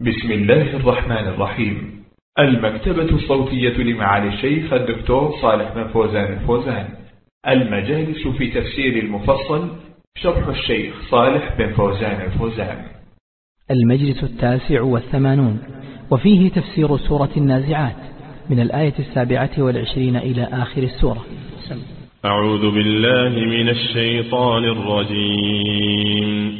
بسم الله الرحمن الرحيم. المكتبة الصوتية لمعالي الشيخ الدكتور صالح بن فوزان الفوزان. المجالس في تفسير المفصل شرح الشيخ صالح بن فوزان الفوزان. المجلس التاسع والثمانون وفيه تفسير سورة النازعات من الآية السابعة والعشرين إلى آخر السورة. أعوذ بالله من الشيطان الرجيم.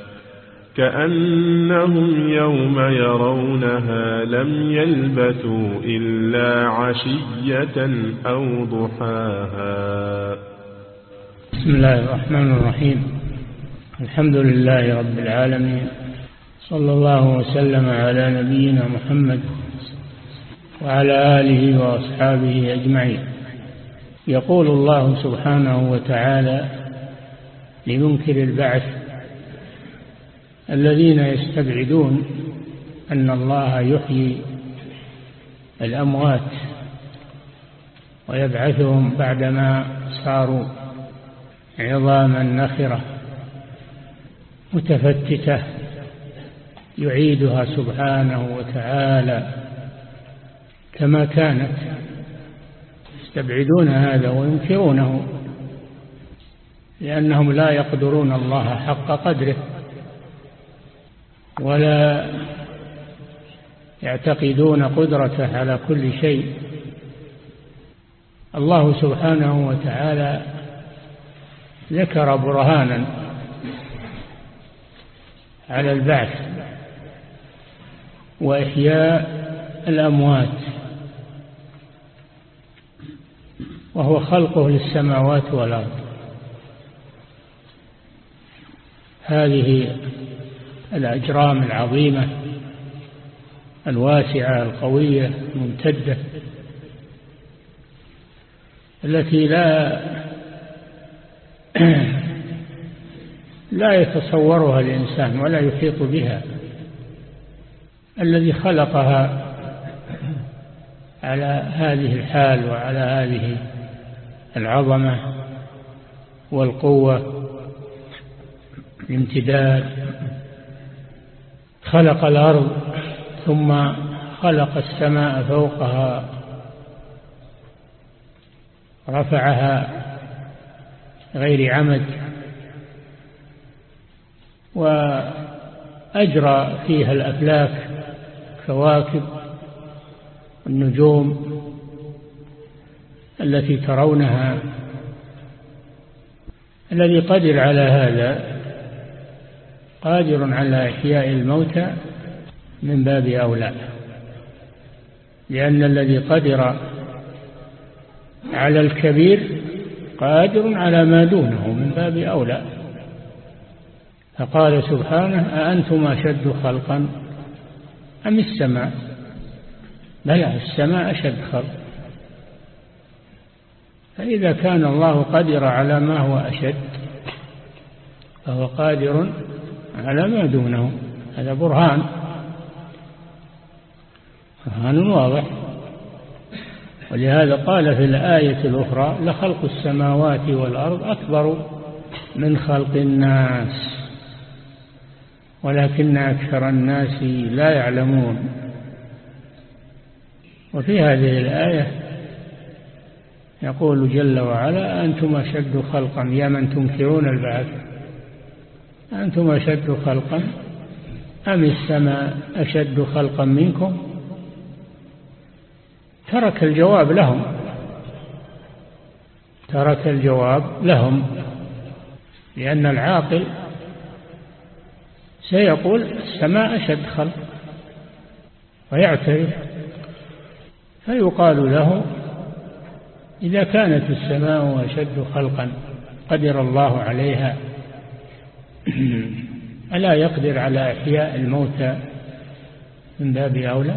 كأنهم يوم يرونها لم يلبثوا إلا عشية أو ضحاها. بسم الله الرحمن الرحيم. الحمد لله رب العالمين. صلى الله وسلم على نبينا محمد وعلى آله وأصحابه أجمعين. يقول الله سبحانه وتعالى لمنكر البعث الذين يستبعدون أن الله يحيي الأموات ويبعثهم بعدما صاروا عظاما نخرة متفتتة يعيدها سبحانه وتعالى كما كانت. يستبعدون هذا وينكرونه لأنهم لا يقدرون الله حق قدره. ولا يعتقدون قدرته على كل شيء. الله سبحانه وتعالى ذكر برهانا على البعث وإحياء الأموات وهو خلقه للسماوات والأرض. هذه الأجرام العظيمة الواسعة القوية الممتدة التي لا لا يتصورها الإنسان ولا يحيط بها. الذي خلقها على هذه الحال وعلى هذه العظمة والقوة الامتداد خلق الأرض ثم خلق السماء فوقها رفعها غير عمد وأجرى فيها الأفلاك كواكب النجوم التي ترونها الذي قدر على هذا قادر على إحياء الموتى من باب أولى لأن الذي قدر على الكبير قادر على ما دونه من باب أولى. فقال سبحانه أأنتم أشد خلقا أم السماء؟ بلى السماء أشد خلق فإذا كان الله قدر على ما هو أشد فهو قادر على ما دونه هذا برهان. برهان واضح. ولهذا قال في الآية الأخرى لخلق السماوات والأرض أكبر من خلق الناس ولكن أكثر الناس لا يعلمون. وفي هذه الآية يقول جل وعلا أنتم أشد خلقا يا من تنكرون البعث. أنتم أشد خلقا أم السماء أشد خلقا منكم؟ ترك الجواب لهم. ترك الجواب لهم. لأن العاقل سيقول السماء أشد خلق ويعترف. فيقال له إذا كانت السماء أشد خلقا قدر الله عليها ألا يقدر على إحياء الموتى من باب أولى؟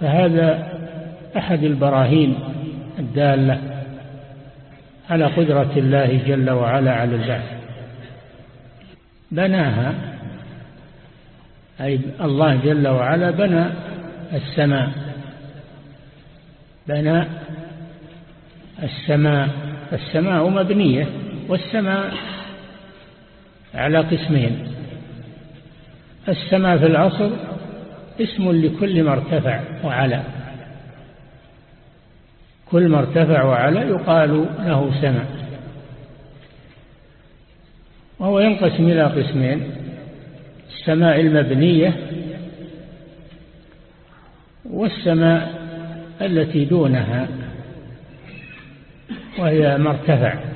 فهذا أحد البراهين الدالة على قدرة الله جل وعلا على البعث. بناها أي الله جل وعلا بنى السماء. بنى السماء السماء مبنية والسماء على قسمين. السماء في العصر اسم لكل ما ارتفع وعلى. كل ما ارتفع وعلى يقال له سماء. وهو ينقسم إلى قسمين السماء المبنية والسماء التي دونها وهي مرتفع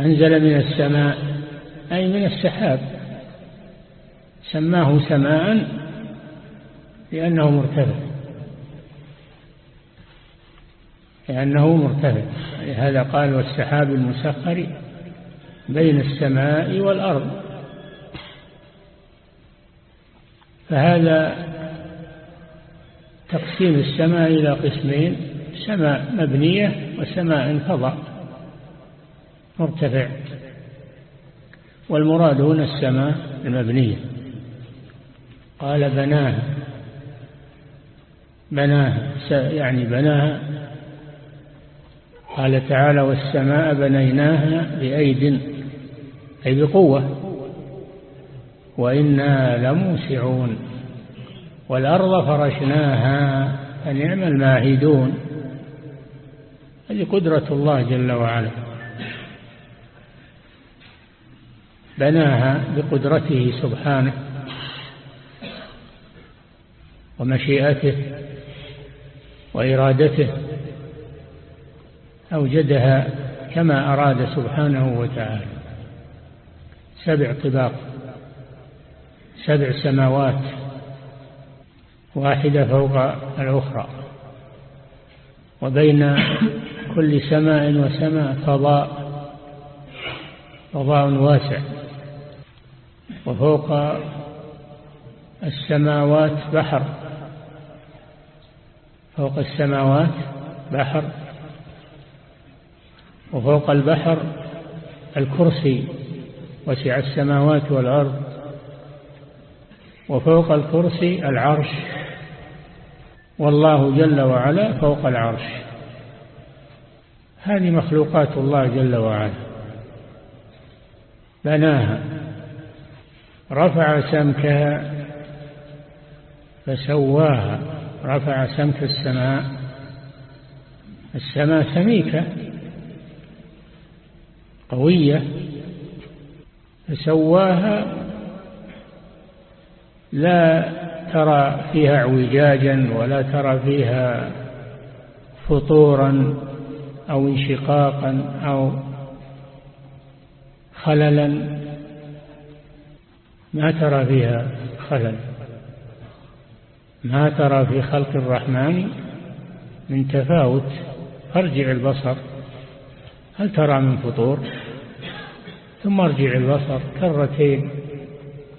أنزل من السماء أي من السحاب. سماه سماء لأنه مرتفع. لأنه مرتفع. هذا قال والسحاب المسخر بين السماء والأرض. فهذا تقسيم السماء إلى قسمين سماء مبنية وسماء فضاء مرتفع. والمراد هنا السماء المبنية. قال بناها. بناها. يعني بناها. قال تعالى والسماء بنيناها بأيد أي بقوة. وإنا لموسعون. والأرض فرشناها. فنعم الماهدون. هذه قدرة الله جل وعلا. بناها بقدرته سبحانه ومشيئته وإرادته أوجدها كما أراد سبحانه وتعالى. سبع طباق سبع سماوات واحدة فوق الأخرى وبين كل سماء وسماء فضاء فضاء واسع. وفوق السماوات بحر. فوق السماوات بحر. وفوق البحر الكرسي وسع السماوات والأرض. وفوق الكرسي العرش. والله جل وعلا فوق العرش. هذه مخلوقات الله جل وعلا. بناها. رفع سمكها فسواها رفع سمك السماء السماء سميكة قوية فسواها لا ترى فيها اعوجاجا ولا ترى فيها فطورا أو انشقاقا أو خللا. ما ترى فيها خلل. ما ترى في خلق الرحمن من تفاوت. ارجع البصر. هل ترى من فطور؟ ثم ارجع البصر. كرتين.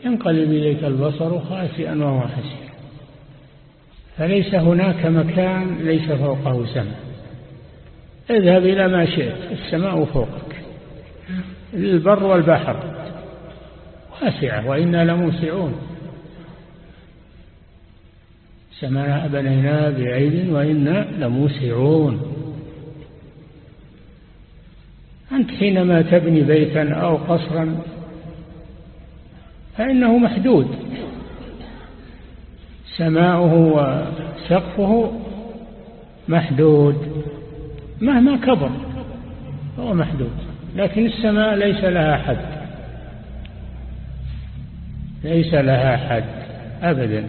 ينقلب إليك البصر خاسئا وهو حسير فليس هناك مكان ليس فوقه سماء. اذهب إلى ما شئت. السماء فوقك. البر والبحر. واسعة وإنا لموسعون. سماء بنينا بعيد وإنا لموسعون. أنت حينما تبني بيتا أو قصرا فإنه محدود. سماؤه وسقفه محدود. مهما كبر هو محدود لكن السماء ليس لها حد. ليس لها حد أبدا.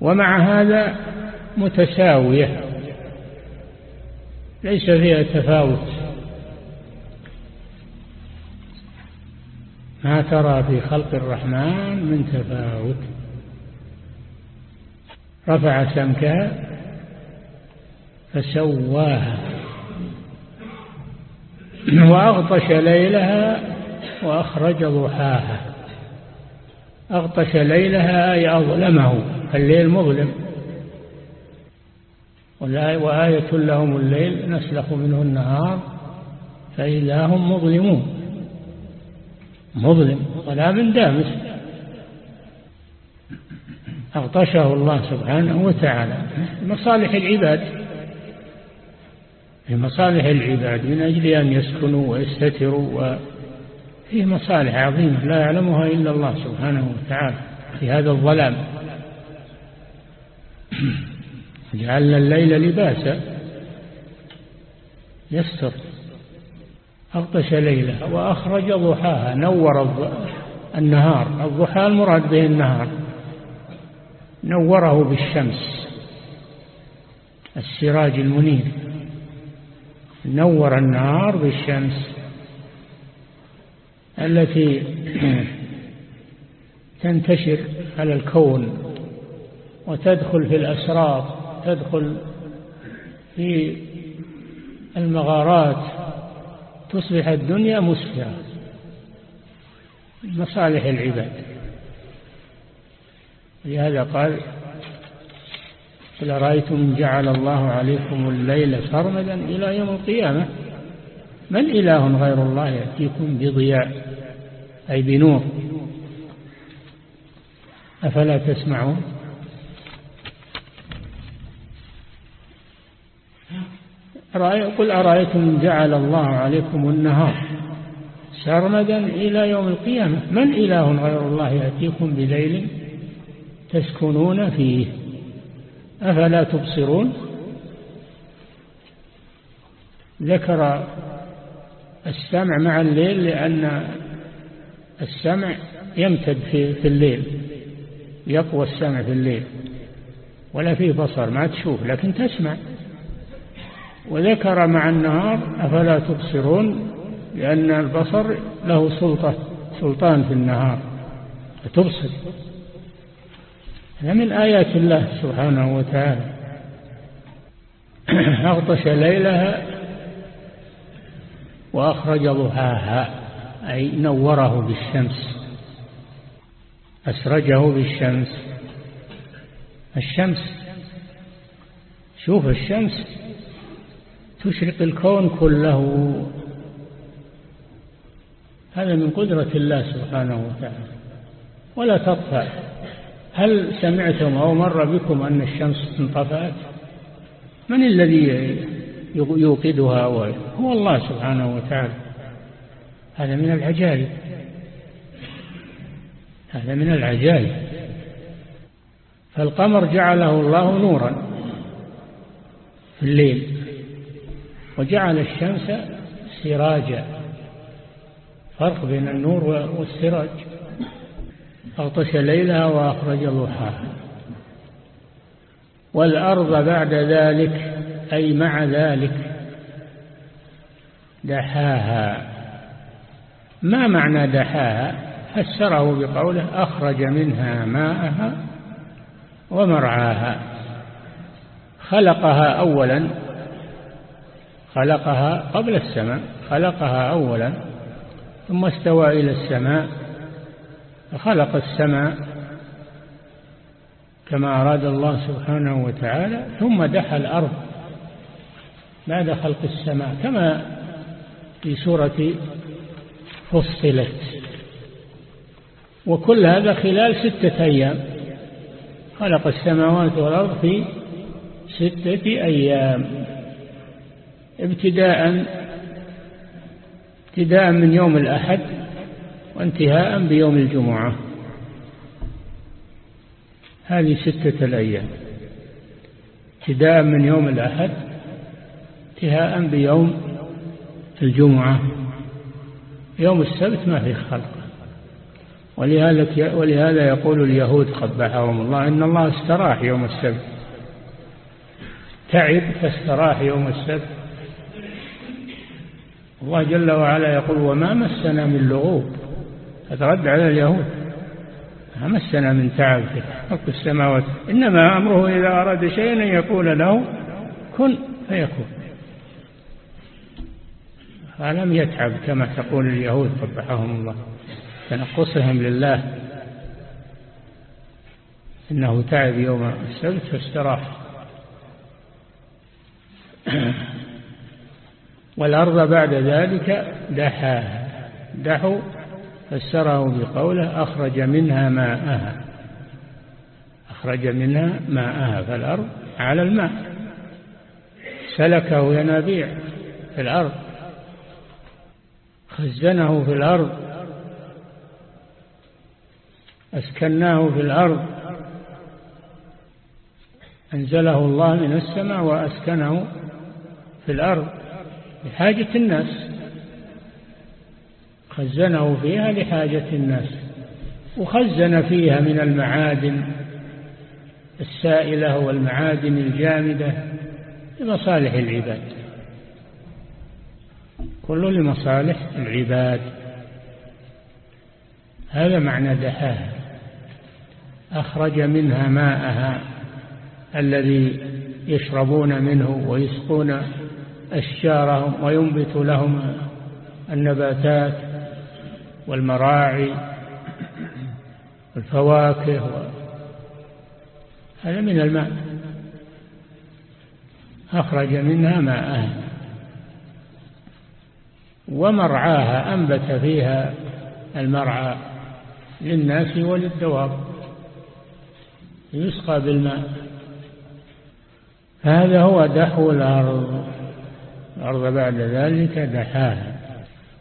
ومع هذا متساوية ليس فيها تفاوت. ما ترى في خلق الرحمن من تفاوت. رفع سمكها فسواها وأغطش ليلها وأخرج ضحاها. أغطش ليلها أي أظلمه الليل مظلم. وآية لهم الليل نسلخ منه النهار فإذا هم مظلمون. مظلم ظلام دامس. أغطشه الله سبحانه وتعالى مصالح العباد. في مصالح العباد من أجل أن يسكنوا ويستتروا وفيه مصالح عظيمة لا يعلمها إلا الله سبحانه وتعالى في هذا الظلام. جعلنا الليل لباسا يستر. أغطش ليلها وأخرج ضحاها نور النهار. الضحى المراد به النهار. نوره بالشمس. السراج المنير. نور النهار بالشمس. التي تنتشر على الكون وتدخل في الأسرار تدخل في المغارات تصبح الدنيا مسفرة. مصالح العباد. لهذا قال قل أرأيتم جعل الله عليكم الليل سرمدا إلى يوم القيامة؟ من إله غير الله يأتيكم بضياء؟ أي بنور. أفلا تسمعون؟ قل أرأيتم جعل الله عليكم النهار سرمدا إلى يوم القيامة؟ من إله غير الله يأتيكم بليل تسكنون فيه؟ أفلا تبصرون؟ ذكر السمع مع الليل لأن السمع يمتد في, في الليل. يقوى السمع في الليل. ولا فيه بصر ما تشوف لكن تسمع. وذكر مع النهار أفلا تبصرون؟ لأن البصر له سلطة سلطان في النهار. فتبصر هذا من آيات الله سبحانه وتعالى. أغطش ليلها وأخرج ضحاها. أي نوره بالشمس. أسرجه بالشمس. الشمس. شوف الشمس تشرق الكون كله. هذا من قدرة الله سبحانه وتعالى. ولا تطفأ. هل سمعتم أو مر بكم أن الشمس انطفأت؟ من الذي يوقدها؟ هو الله سبحانه وتعالى. هذا من العجائب. هذا من العجائب. فالقمر جعله الله نورا في الليل وجعل الشمس سراجا. فرق بين النور والسراج. أغطش ليلها وأخرج ضحاها. والأرض بعد ذلك أي مع ذلك دحاها. ما معنى دحاها؟ فسره بقوله أخرج منها ماءها ومرعاها. خلقها أولا خلقها قبل السماء خلقها أولا ثم استوى إلى السماء فخلق السماء كما أراد الله سبحانه وتعالى ثم دحى الأرض بعد خلق السماء كما في سورة فصلت. وكل هذا خلال ستة أيام. خلق السماوات والأرض في ستة أيام. ابتداء ابتداء من يوم الأحد وانتهاء بيوم الجمعة. هذه ستة الأيام. ابتداء من يوم الأحد انتهاء بيوم الجمعة. يوم السبت ما في خلق. ولهذا ولهذا يقول اليهود قبحهم الله إن الله استراح يوم السبت. تعب فاستراح يوم السبت. الله جل وعلا يقول وما مسنا من لغوب. فترد على اليهود. ما مسنا من تعب في خلق السماوات. إنما أمره إذا أراد شيئا أن يقول له كن فيكون. فلم يتعب كما تقول اليهود قبحهم الله. تنقصهم لله. إنه تعب يوم السبت فاستراح والأرض بعد ذلك دحاها. دحوا فسره بقوله أخرج منها ماءها. أخرج منها ماءها فالأرض على الماء. سلكه ينابيع في الأرض. خزنه في الأرض. أسكناه في الأرض. أنزله الله من السماء وأسكنه في الأرض. لحاجة الناس. خزنه فيها لحاجة الناس. وخزن فيها من المعادن السائلة والمعادن الجامدة لمصالح العباد. كل لمصالح العباد. هذا معنى دحاها أخرج منها ماءها الذي يشربون منه ويسقون أشجارهم وينبت لهم النباتات والمراعي والفواكه هذا من الماء. أخرج منها ماءها. ومرعاها أنبت فيها المرعى للناس وللدواب. يسقى بالماء. هذا هو دحو الأرض. الأرض بعد ذلك دحاها.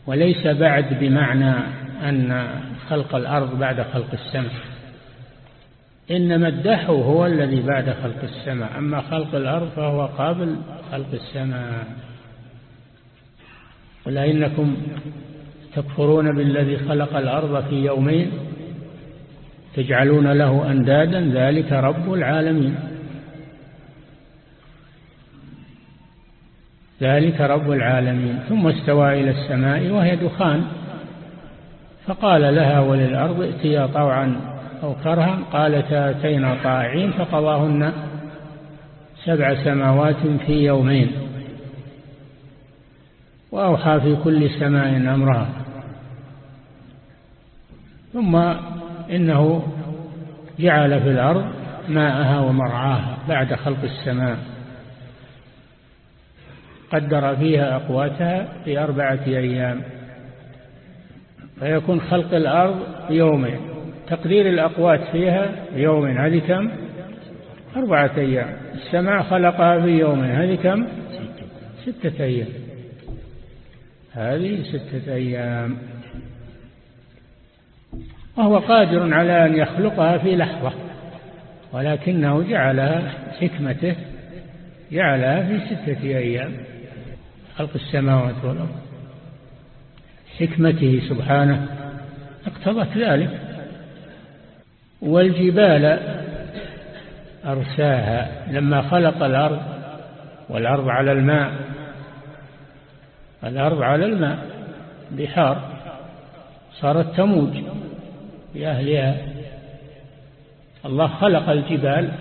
وليس بعد بمعنى أن خلق الأرض بعد خلق السماء. إنما الدحو هو الذي بعد خلق السماء. أما خلق الأرض فهو قابل خلق السماء. قل إنكم تكفرون بالذي خلق الأرض في يومين تجعلون له أندادا ذلك رب العالمين. ذلك رب العالمين. ثم استوى إلى السماء وهي دخان. فقال لها وللأرض ائتيا طوعا أو كرها. قالتا أتينا طاعين فقضاهن سبع سماوات في يومين. وأوحى في كل سماء أمرها. ثم إنه جعل في الأرض ماءها ومرعاها بعد خلق السماء. قدر فيها أقواتها في أربعة أيام. فيكون خلق الأرض يومين. تقدير الأقوات فيها يومين. هذه كم؟ أربعة أيام. السماء خلقها في يومين. هذه كم؟ ستة أيام. هذه ستة أيام. وهو قادر على أن يخلقها في لحظة ولكنه جعلها حكمته جعلها في ستة أيام. خلق السماوات والأرض حكمته سبحانه اقتضت ذلك. والجبال أرساها لما خلق الأرض والأرض على الماء الأرض على الماء بحار صارت تموج بأهلها. الله خلق الجبال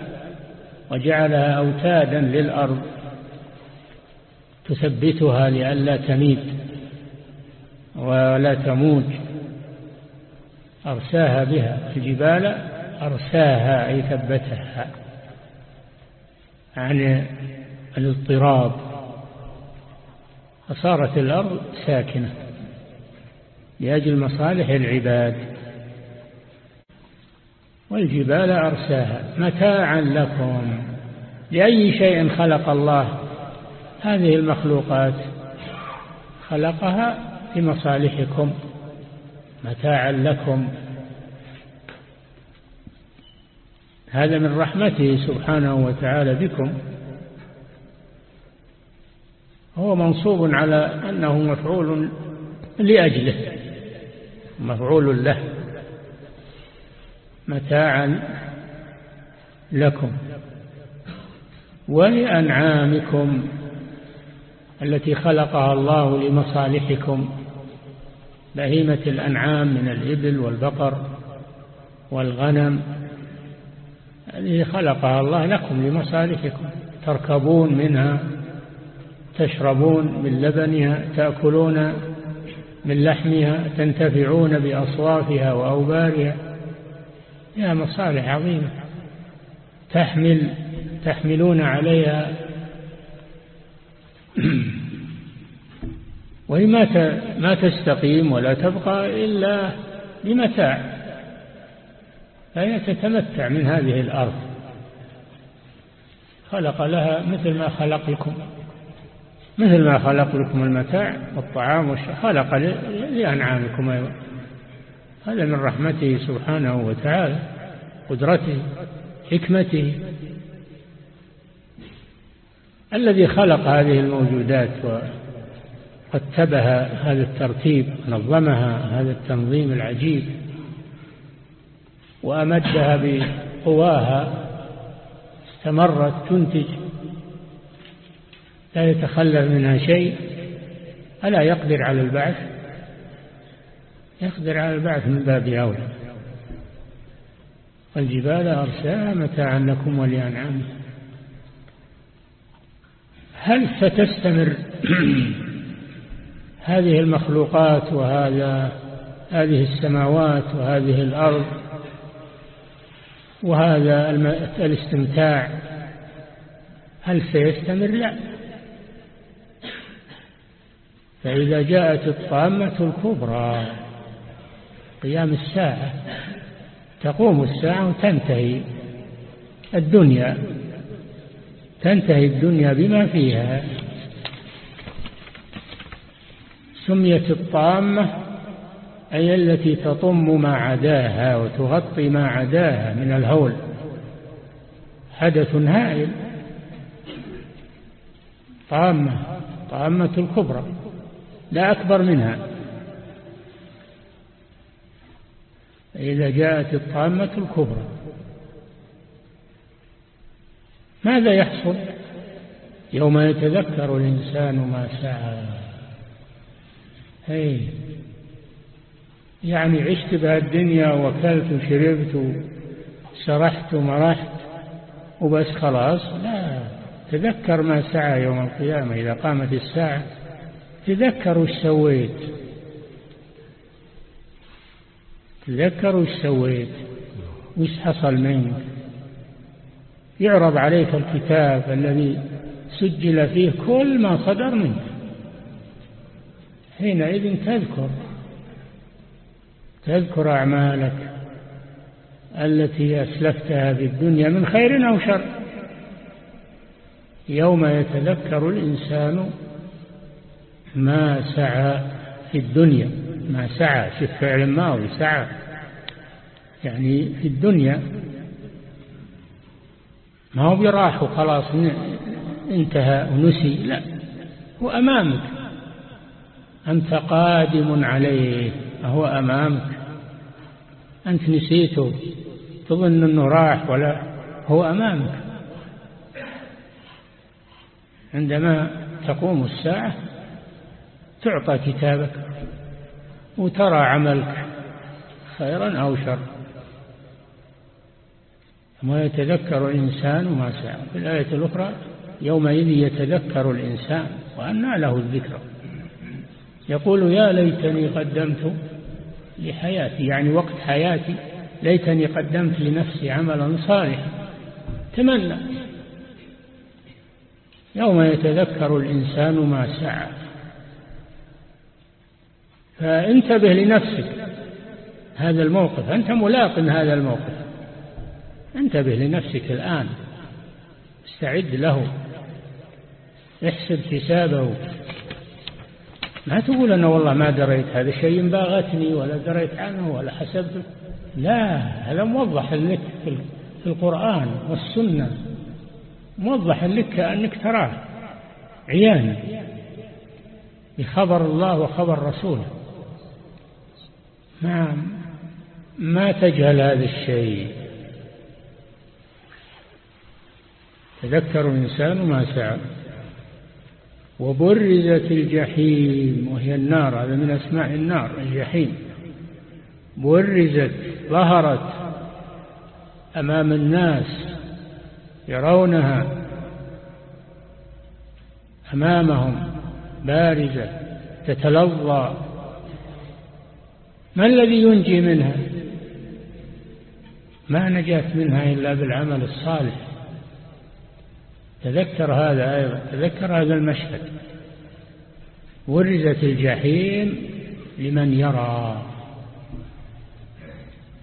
وجعلها أوتادا للأرض تثبتها لئلا تميد ولا تموج. أرساها بها الجبال أرساها أي ثبتها عن الاضطراب. فصارت الأرض ساكنة لأجل مصالح العباد والجبال أرساها. متاعا لكم لأي شيء خلق الله. هذه المخلوقات خلقها لمصالحكم. متاعا لكم. هذا من رحمته سبحانه وتعالى بكم. هو منصوب على أنه مفعول لأجله مفعول له متاعا لكم ولأنعامكم التي خلقها الله لمصالحكم بهيمة الأنعام من الإبل والبقر والغنم هذه خلقها الله لكم لمصالحكم تركبون منها تشربون من لبنها تأكلون من لحمها تنتفعون بأصوافها وأوبارها. يا مصالح عظيمة. تحمل تحملون عليها. وهي ما ما تستقيم ولا تبقى إلا بمتاع. فهي تتمتع من هذه الأرض. خلق لها مثل ما خلق لكم مثل ما خلق لكم المتاع والطعام والشراب خلق لأنعامكم أيضا. هذا من رحمته سبحانه وتعالى قدرته حكمته. الذي خلق هذه الموجودات ورتبها هذا الترتيب نظمها هذا التنظيم العجيب وأمدها بقواها استمرت تنتج. لا يتخلف منها شيء ألا يقدر على البعث؟ يقدر على البعث من باب أولى. والجبال أرساها متاعا لكم ولأنعامكم هل ستستمر هذه المخلوقات وهذا هذه السماوات وهذه الأرض وهذا الاستمتاع هل سيستمر؟ لا. فإذا جاءت الطامة الكبرى قيام الساعة تقوم الساعة وتنتهي الدنيا تنتهي الدنيا بما فيها. سميت الطامة أي التي تطم ما عداها وتغطي ما عداها من الهول. حدث هائل. طامة طامة الكبرى. لا أكبر منها. إذا جاءت الطامة الكبرى. ماذا يحصل؟ يوم يتذكر الإنسان ما سعى هي. يعني عشت بهالدنيا وكلت وشربت وسرحت ومرحت وبس خلاص. لا. تذكر ما سعى يوم القيامة إذا قامت الساعة. تذكر وش سويت؟ تذكر وش سويت؟ وش حصل منك؟ يعرض عليك الكتاب الذي سجل فيه كل ما صدر منك. حينئذ تذكر. تذكر أعمالك التي أسلفتها في الدنيا من خير أو شر. يوم يتذكر الإنسان ما سعى في الدنيا ما سعى في فعل ماضي سعى. يعني في الدنيا ما هو براح وخلاص انتهى ونسي لا. هو أمامك. أنت قادم عليه هو أمامك. أنت نسيته تظن أنه راح ولا هو أمامك. عندما تقوم الساعة تعطى كتابك وترى عملك خيرا أو شر. ما يتذكر الإنسان ما سعى في الآية الأخرى يومئذ يتذكر الإنسان وأنى له الذكر يقول يا ليتني قدمت لحياتي يعني وقت حياتي ليتني قدمت لنفسي عملا صالحا. تمنى. يوم يتذكر الإنسان ما سعى فانتبه لنفسك. هذا الموقف أنت ملاق هذا الموقف. انتبه لنفسك الآن. استعد له. احسب حسابه. ما تقول أنا والله ما دريت هذا شيء باغتني ولا دريت عنه ولا حسبته. لا هذا موضح لك في القرآن والسنة. موضح لك كأنك تراه. عيانا. بخبر الله وخبر رسوله. ما ما تجهل هذا الشيء؟ تذكر الإنسان ما سعى. وبرزت الجحيم وهي النار هذا من أسماء النار الجحيم. برزت ظهرت أمام الناس يرونها. أمامهم بارزة تتلظى. ما الذي ينجي منها؟ ما نجات منها إلا بالعمل الصالح. تذكر هذا أيضا. تذكر هذا المشهد. ورزت الجحيم لمن يرى.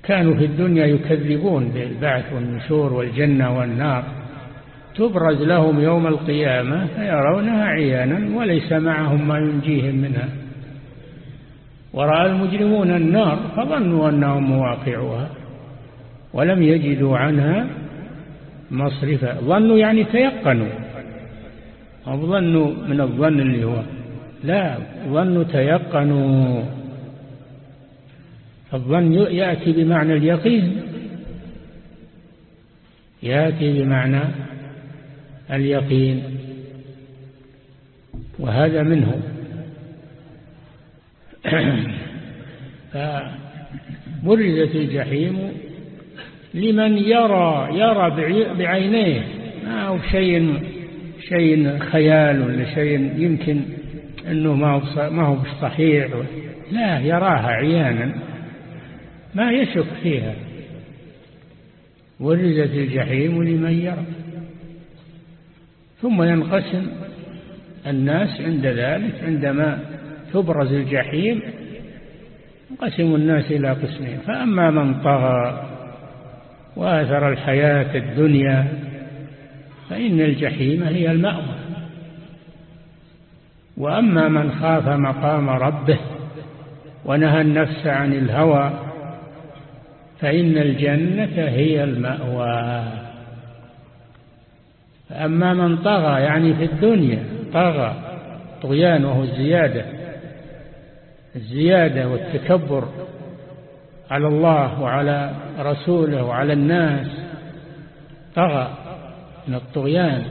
كانوا في الدنيا يكذبون بالبعث والنشور والجنة والنار. تبرز لهم يوم القيامة فيرونها عيانا وليس معهم ما ينجيهم منها. ورأى المجرمون النار فظنوا أنهم مواقعها ولم يجدوا عنها مصرفا. ظنوا يعني تيقنوا. أو ظنوا من الظن اللي هو. لا ظنوا تيقنوا. الظن يأتي بمعنى اليقين. يأتي بمعنى اليقين. وهذا منه فبرزت الجحيم لمن يرى يرى بعينيه. ما هو شيء شيء خيال ولا شيء يمكن إنه ما هو ما هو صحيح. لا يراها عيانا. ما يشك فيها. ورزت الجحيم لمن يرى. ثم ينقسم الناس عند ذلك عندما تبرز الجحيم ينقسم الناس إلى قسمين. فأما من طغى وآثر الحياة الدنيا فإن الجحيم هي المأوى. وأما من خاف مقام ربه ونهى النفس عن الهوى فإن الجنة هي المأوى. فأما من طغى يعني في الدنيا طغى طغيان وهو الزيادة الزيادة والتكبر على الله وعلى رسوله وعلى الناس طغى من الطغيان.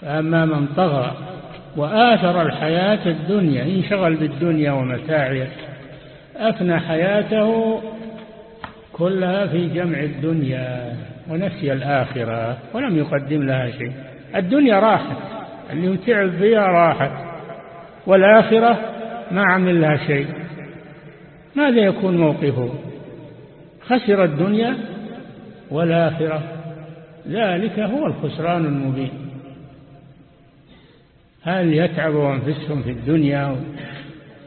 فأما من طغى وآثر الحياة الدنيا انشغل بالدنيا ومتاعها أفنى حياته كلها في جمع الدنيا ونسي الآخرة ولم يقدم لها شيء. الدنيا راحت اللي تعب فيها راحت. والآخرة ما عمل لها شيء. ماذا يكون موقفه؟ خسر الدنيا والآخرة. ذلك هو الخسران المبين. هل يتعبوا أنفسهم في الدنيا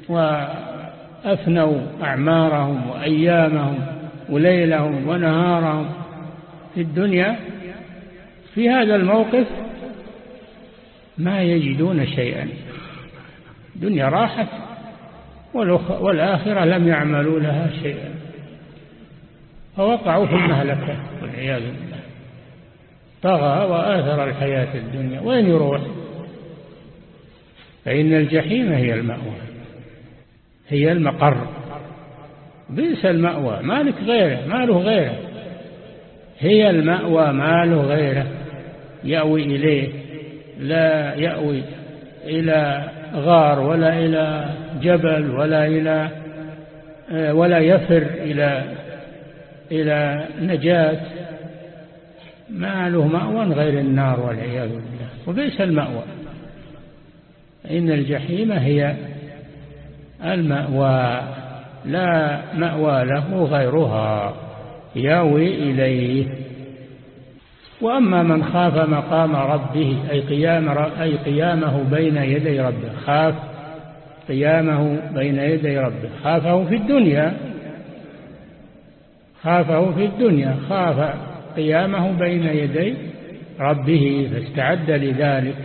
وأفنوا أعمارهم وأيامهم وليلهم ونهارهم في الدنيا؟ في هذا الموقف ما يجدون شيئا. الدنيا راحت والآخرة لم يعملوا لها شيئا. فوقعوا في المهلكة والعياذ بالله. طغى وآثر الحياة الدنيا. وين يروح؟ فإن الجحيم هي المأوى هي المقر. بئس المأوى. مالك غيره ما له غيره. هي المأوى ما له غيره. يأوي إليه لا يأوي إلى غار ولا إلى جبل ولا إلى ولا يفر إلى إلى نجاة. ما له مأوى غير النار والعياذ بالله. وبئس المأوى. إن الجحيم هي المأوى لا مأوى له غيرها. ياوي إليه. وأما من خاف مقام ربه أي, قيام أي قيامه بين يدي ربه خاف قيامه بين يدي ربه خافه في الدنيا خافه في الدنيا خاف قيامه بين يدي ربه فاستعد لذلك.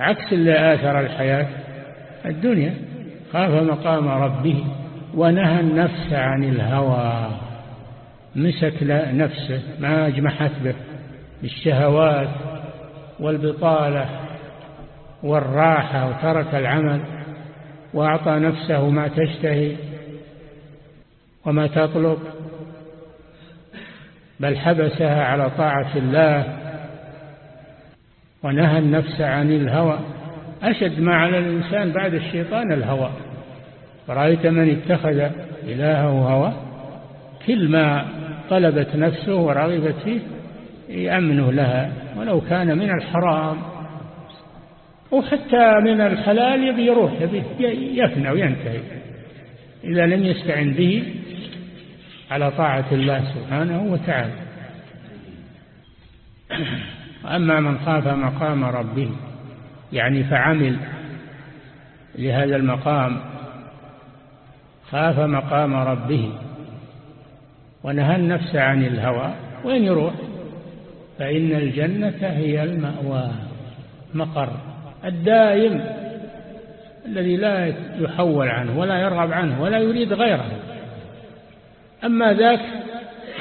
عكس اللي آثر الحياة الدنيا خاف مقام ربه ونهى النفس عن الهوى. مسك نفسه ما أجمحت به. بالشهوات والبطالة والراحة وترك العمل وأعطى نفسه ما تشتهي وما تطلب. بل حبسها على طاعة الله ونهى النفس عن الهوى. أشد ما على الإنسان بعد الشيطان الهوى. رأيت من اتخذ إلهه هوى؟ كل ما طلبت نفسه ورغبت فيه يأمنه لها ولو كان من الحرام. وحتى من الحلال يبي يروح يبي يفنى وينتهي. إذا لم يستعن به على طاعة الله سبحانه وتعالى. أما من خاف مقام ربه يعني فعمل لهذا المقام خاف مقام ربه ونهى النفس عن الهوى وين يروح؟ فإن الجنة هي المأوى مقر الدائم الذي لا يحول عنه ولا يرغب عنه ولا يريد غيره. أما ذاك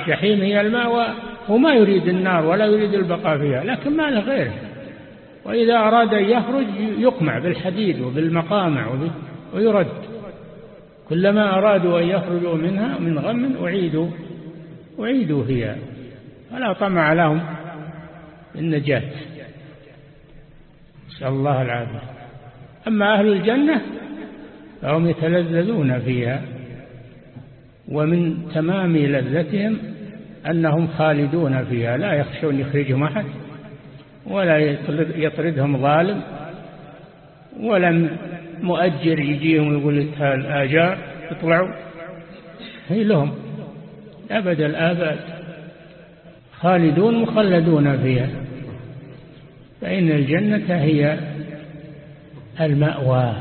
جحيم هي المأوى وما يريد النار ولا يريد البقاء فيها لكن ما له غيره. وإذا أراد أن يخرج يقمع بالحديد وبالمقامع ويرد. كلما أرادوا أن يخرجوا منها من غم أعيدوا. أعيدوا فيها فلا طمع لهم. النجاة نسأل الله العافية. أما أهل الجنة فهم يتلذذون فيها. ومن تمام لذتهم أنهم خالدون فيها. لا يخشون يخرجهم أحد. ولا يطردهم ظالم. ولا مؤجر يجيهم ويقول الآجار اطلعوا. هي لهم. أبد الآباد. خالدون مخلدون فيها. فإن الجنة هي المأوى.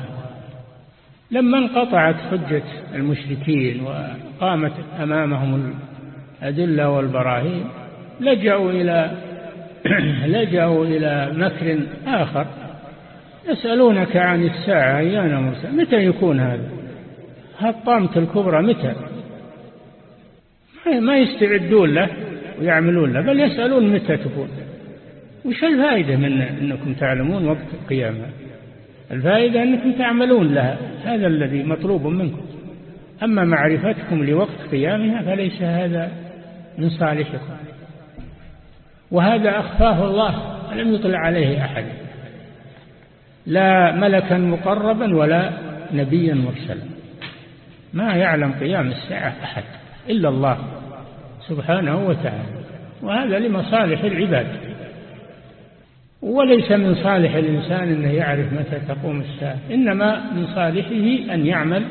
لما انقطعت حجة المشركين وقامت أمامهم الأدلة والبراهين لجأوا إلى لجأوا إلى مكر آخر. يسألونك عن الساعة أيان مرسى متى يكون هذا؟ هالطامة الكبرى متى؟ ما يستعدون له ويعملون له بل يسألون متى تكون. وش الفائدة من أنكم تعلمون وقت القيامة؟ الفائدة أنكم تعملون لها هذا الذي مطلوب منكم. أما معرفتكم لوقت قيامها فليس هذا من صالحكم. وهذا أخفاه الله لم يطلع عليه أحد. لا ملكا مقربا ولا نبيا مرسلا. ما يعلم قيام الساعة أحد. إلا الله سبحانه وتعالى. وهذا لمصالح العباد. وليس من صالح الإنسان أنه يعرف متى تقوم الساعة إنما من صالحه أن يعمل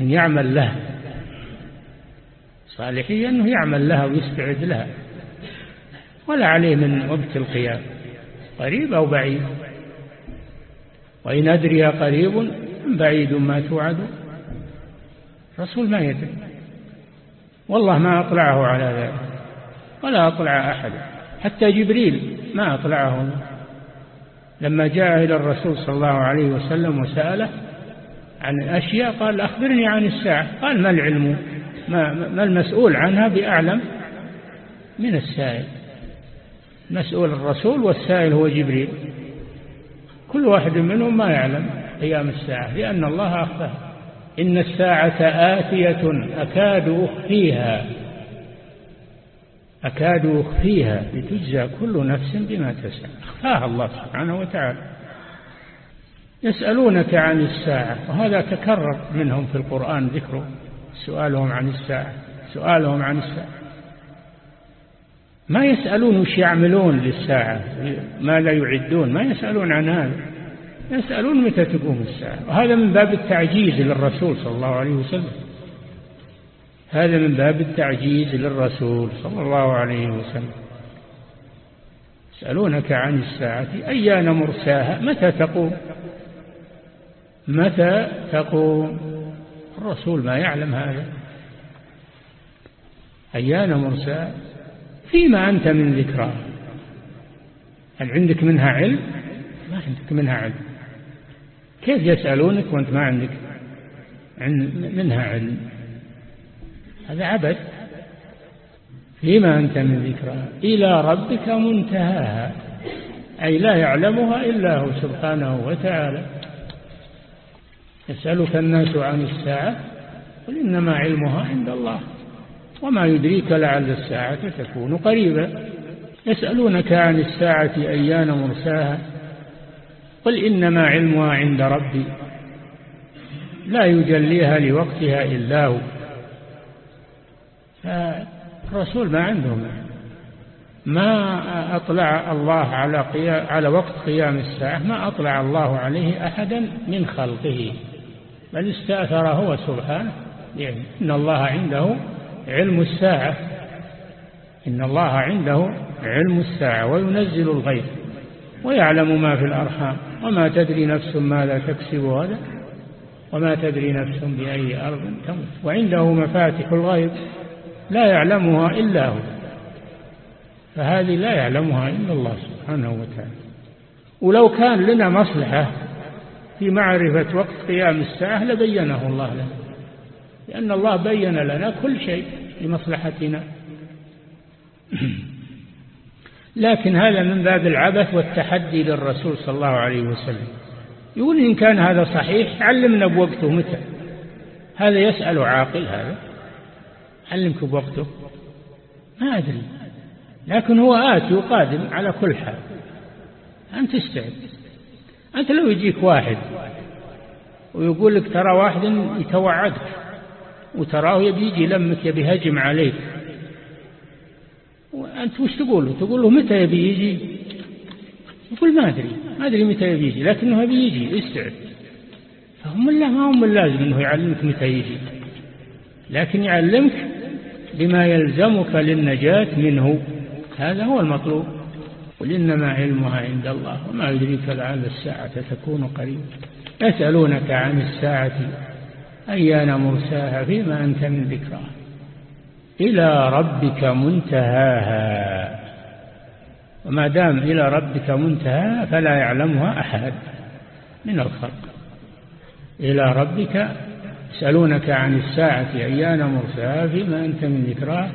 أن يعمل لها. صالحه أنه يعمل لها ويستعد لها. ولا عليه من وقت القيام قريب أو بعيد. وإن أدري قريب بعيد ما توعد. رسول ما يدري. والله ما أطلعه على ذلك. ولا أطلع أحد. حتى جبريل ما أطلعه. لما جاء إلى الرسول صلى الله عليه وسلم وسأله عن أشياء قال أخبرني عن الساعة. قال ما العلم؟ ما, ما المسؤول عنها بأعلم من السائل. مسؤول الرسول والسائل هو جبريل. كل واحد منهم ما يعلم قيام الساعة لأن الله أخفاه إن الساعة آتية أكاد أخفيها. أكاد أخفيها. لتجزى كل نفس بما تسعى. أخفاها الله سبحانه وتعالى. يسألونك عن الساعة. وهذا تكرر منهم في القرآن ذكره سؤالهم عن الساعة. سؤالهم عن الساعة. ما يسألون وش يعملون للساعة؟ ماذا يعدون. ما يسألون عن هذا. يسألون متى تقوم الساعة. وهذا من باب التعجيز للرسول صلى الله عليه وسلم. هذا من باب التعجيز للرسول صلى الله عليه وسلم. يسألونك عن الساعة أيان مرساها؟ متى تقوم؟ متى تقوم؟ الرسول ما يعلم هذا. أيان مرساها فيما أنت من ذكرى. هل عندك منها علم؟ ما عندك منها علم. كيف يسألونك وأنت ما عندك؟ منها علم هذا عبث. فيما أنت من ذكرها إلى ربك منتهاها. أي لا يعلمها إلا هو سبحانه وتعالى. يسألك الناس عن الساعة قل إنما علمها عند الله. وما يدريك لعل الساعة تكون قريبا يسألونك عن الساعة أيان مرساها. قل إنما علمها عند ربي. لا يجليها لوقتها إلا هو. فالرسول ما عندهم ما. أطلع الله على, قيام على وقت قيام الساعة ما أطلع الله عليه أحدا من خلقه. بل استأثر هو سبحانه يعني إن الله عنده علم الساعة. إن الله عنده علم الساعة وينزل الغيث. ويعلم ما في الأرحام. وما تدري نفس ماذا تكسب هذا وما تدري نفس بأي أرض تموت. وعنده مفاتح الغيب لا يعلمها إلا هو. فهذه لا يعلمها إلا الله سبحانه وتعالى. ولو كان لنا مصلحة في معرفة وقت قيام الساعة لبينه الله لنا. لأن الله بين لنا كل شيء لمصلحتنا لكن هذا من باب العبث والتحدي للرسول صلى الله عليه وسلم. يقول إن كان هذا صحيح علمنا بوقته متى؟ هذا يسأل عاقل هذا. علمك بوقته؟ ما أدري. لكن هو آتي وقادم على كل حال. أنت استعد أنت لو يجيك واحد ويقول لك ترى واحد يتوعدك وتراه يبي يجي لمك يبي هجم عليك وأنت وش تقول له؟ تقول له متى يبي يجي؟ يقول ما أدري ما أدري متى يبي يجي لكنه يبي يجي استعد فهم الله ما هم اللازم أنه يعلمك متى يجي. لكن يعلمك بما يلزمك للنجاة منه. هذا هو المطلوب. قل إنما علمها عند الله وما يدريك لعل الساعة تكون قريبا يسألونك عن الساعة أيان مرساها فيما أنت من ذكرها إلى ربك منتهاها. وما دام إلى ربك منتهاها فلا يعلمها أحد من الخلق. إلى ربك يسألونك عن الساعة أيان مرساها فيما أنت من ذكرها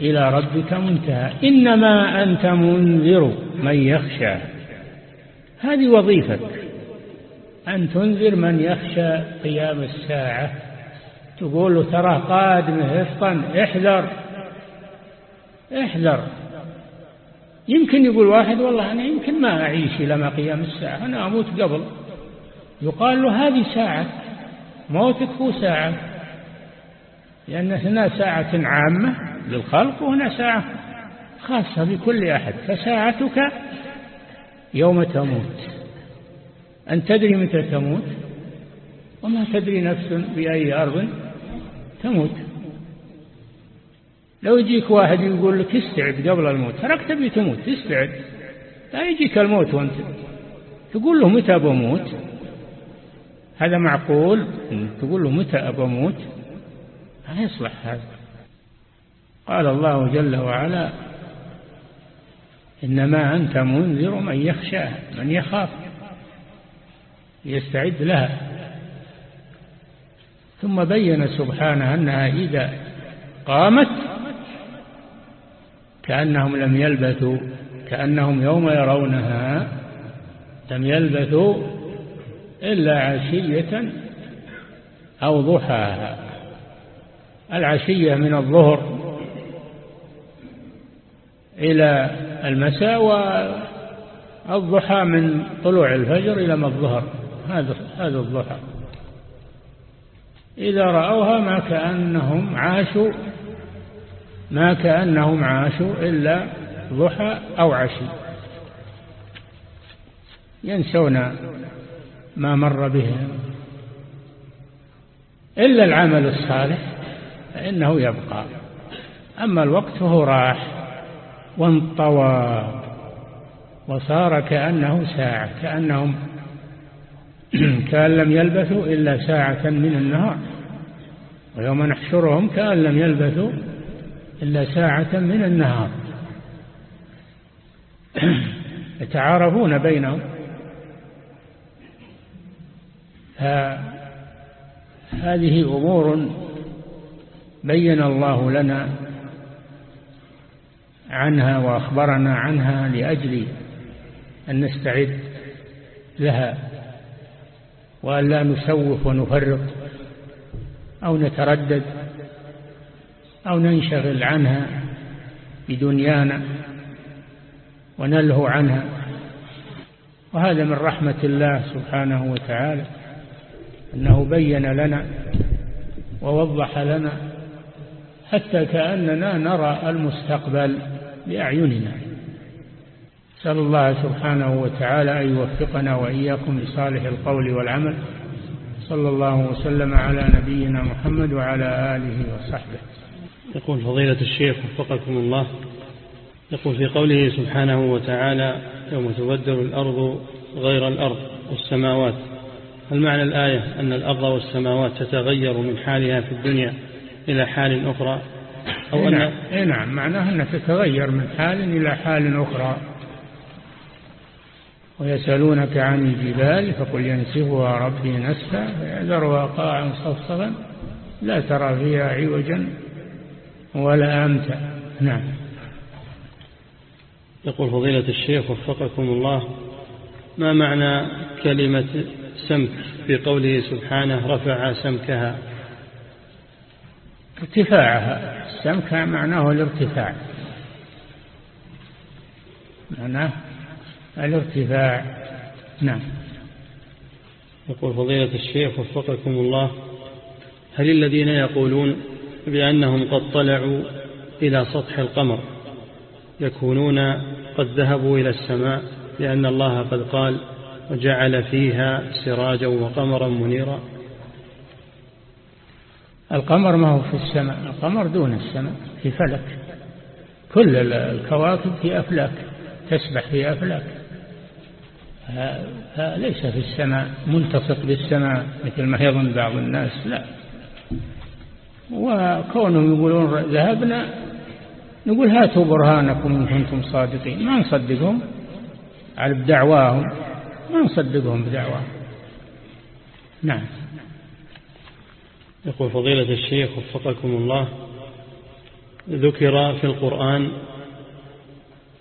إلى ربك منتهى إنما أنت منذر من يخشى. هذه وظيفتك أن تنذر من يخشى قيام الساعة. تقول له تراه قادم افطن احذر. احذر. يمكن يقول واحد والله أنا يمكن ما أعيش إلى ما قيام الساعة أنا أموت قبل. يقال له هذه ساعة موتك هو ساعة. لأن هنا ساعة عامة للخلق وهنا ساعة خاصة بكل أحد. فساعتك يوم تموت. أن تدري متى تموت؟ وما تدري نفس بأي أرض تموت. لو يجيك واحد يقول لك استعد قبل الموت ترك تبي تموت استعد. لا يجيك الموت وأنت تقول له متى بموت هذا معقول؟ تقول له متى بموت ما يصلح هذا. قال الله جل وعلا إنما أنت منذر من يخشى من يخاف يستعد لها. ثم بين سبحانه أنها إذا قامت كأنهم لم يلبثوا كأنهم يوم يرونها لم يلبثوا إلا عشية أو ضحاها. العشية من الظهر إلى المساء والضحى من طلوع الفجر إلى ما الظهر هذا هذا الضحى. إذا رأوها ما كأنهم عاشوا ما كأنهم عاشوا إلا ضحى أو عشي. ينسون ما مر به إلا العمل الصالح فإنه يبقى. أما الوقت فهو راح وانطوى وصار كأنه ساعة كأنهم كأن لم يلبثوا إلا ساعة من النهار. ويوم نحشرهم كأن لم يلبثوا إلا ساعة من النهار. يتعارفون بينهم. هذه أمور بين الله لنا عنها وأخبرنا عنها لأجل أن نستعد لها. وأن لا نسوف ونفرط أو نتردد أو ننشغل عنها بدنيانا ونلهو عنها. وهذا من رحمة الله سبحانه وتعالى أنه بين لنا ووضح لنا حتى كأننا نرى المستقبل بأعيننا. نسأل الله سبحانه وتعالى أن يوفقنا وإياكم لصالح القول والعمل. صلى الله وسلم على نبينا محمد وعلى آله وصحبه. يقول فضيلة الشيخ وفقكم الله. يقول في قوله سبحانه وتعالى يوم تبدل الأرض غير الأرض والسماوات. هل معنى الآية أن الأرض والسماوات تتغير من حالها في الدنيا إلى حال أخرى؟ أو أن نعم, نعم معناها أنها تتغير من حال إلى حال أخرى. ويسألونك عن الجبال فقل ينسفها ربي نسفا فيذرها قاعا صفصفا لا ترى فيها عوجا ولا أمتا. نعم. يقول فضيلة الشيخ وفقكم الله ما معنى كلمة سمك في قوله سبحانه رفع سمكها؟ ارتفاعها. السمك معناه الارتفاع. معناه الارتفاع. نعم. يقول فضيلة الشيخ وفقكم الله هل الذين يقولون بأنهم قد طلعوا إلى سطح القمر يكونون قد ذهبوا إلى السماء لأن الله قد قال وجعل فيها سراجا وقمرا منيرا؟ القمر ما هو في السماء القمر دون السماء في فلك. كل الكواكب في أفلاك تسبح في أفلاك. ليس في السماء ملتصق بالسماء مثل ما يظن بعض الناس لا. وكونهم يقولون ذهبنا نقول هاتوا برهانكم إن كنتم صادقين. ما نصدقهم على بدعواهم ما نصدقهم بدعواهم. نعم. يقول فضيلة الشيخ وفقكم الله ذكر في القرآن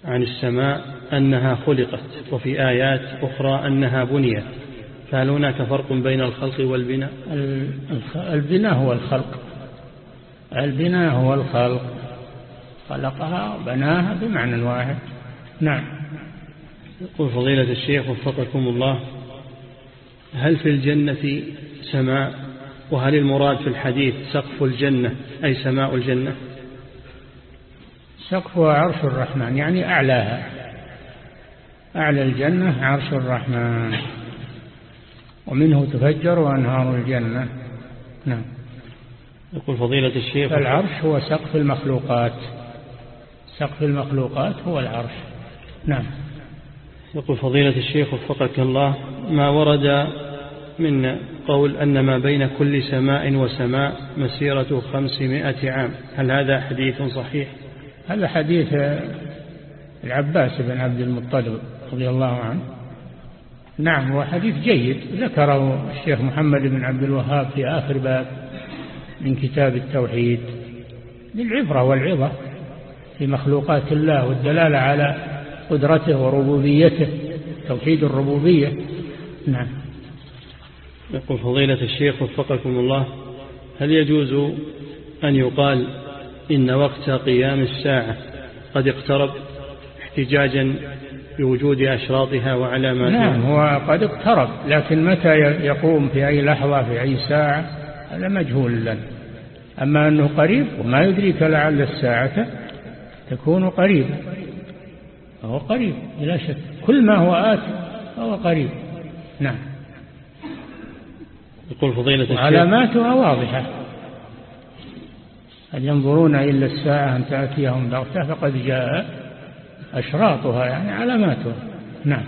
عن السماء أنها خلقت وفي آيات أخرى أنها بنيت. فهل هناك فرق بين الخلق والبناء؟ البناء هو الخلق. البناء هو الخلق. خلقها وبناها بمعنى واحد. نعم. يقول فضيلة الشيخ وفقكم الله هل في الجنة سماء؟ وهل المراد في الحديث سقف الجنة أي سماء الجنة؟ سقفها عرش الرحمن يعني أعلاها. أعلى الجنة عرش الرحمن. ومنه تفجر أنهار الجنة. نعم. يقول فضيلة الشيخ العرش هو سقف المخلوقات. سقف المخلوقات هو العرش. نعم. يقول فضيلة الشيخ وفقك الله ما ورد من قول أن ما بين كل سماء وسماء مسيرة خمسمائة عام. هل هذا حديث صحيح؟ هذا حديث العباس بن عبد المطلب. رضي الله عنه. نعم هو حديث جيد. ذكره الشيخ محمد بن عبد الوهاب في آخر باب من كتاب التوحيد للعبرة والعظة في مخلوقات الله والدلالة على قدرته وربوبيته توحيد الربوبية. نعم. يقول فضيلة الشيخ وفقكم الله هل يجوز أن يقال إن وقت قيام الساعة قد اقترب احتجاجا بوجود أشراطها وعلاماتها نعم هو قد اقترب لكن متى يقوم في أي لحظة في أي ساعة هذا مجهول لنا أما أنه قريب وما يدريك لعل الساعة تكون قريبا فهو قريب بلا شك. كل ما هو آت فهو قريب. نعم. يقول فضيلة الشيخ علاماتها واضحة. هل ينظرون إلا الساعة أن تأتيهم بغتة؟ فقد جاء أشراطها يعني علاماتها. نعم.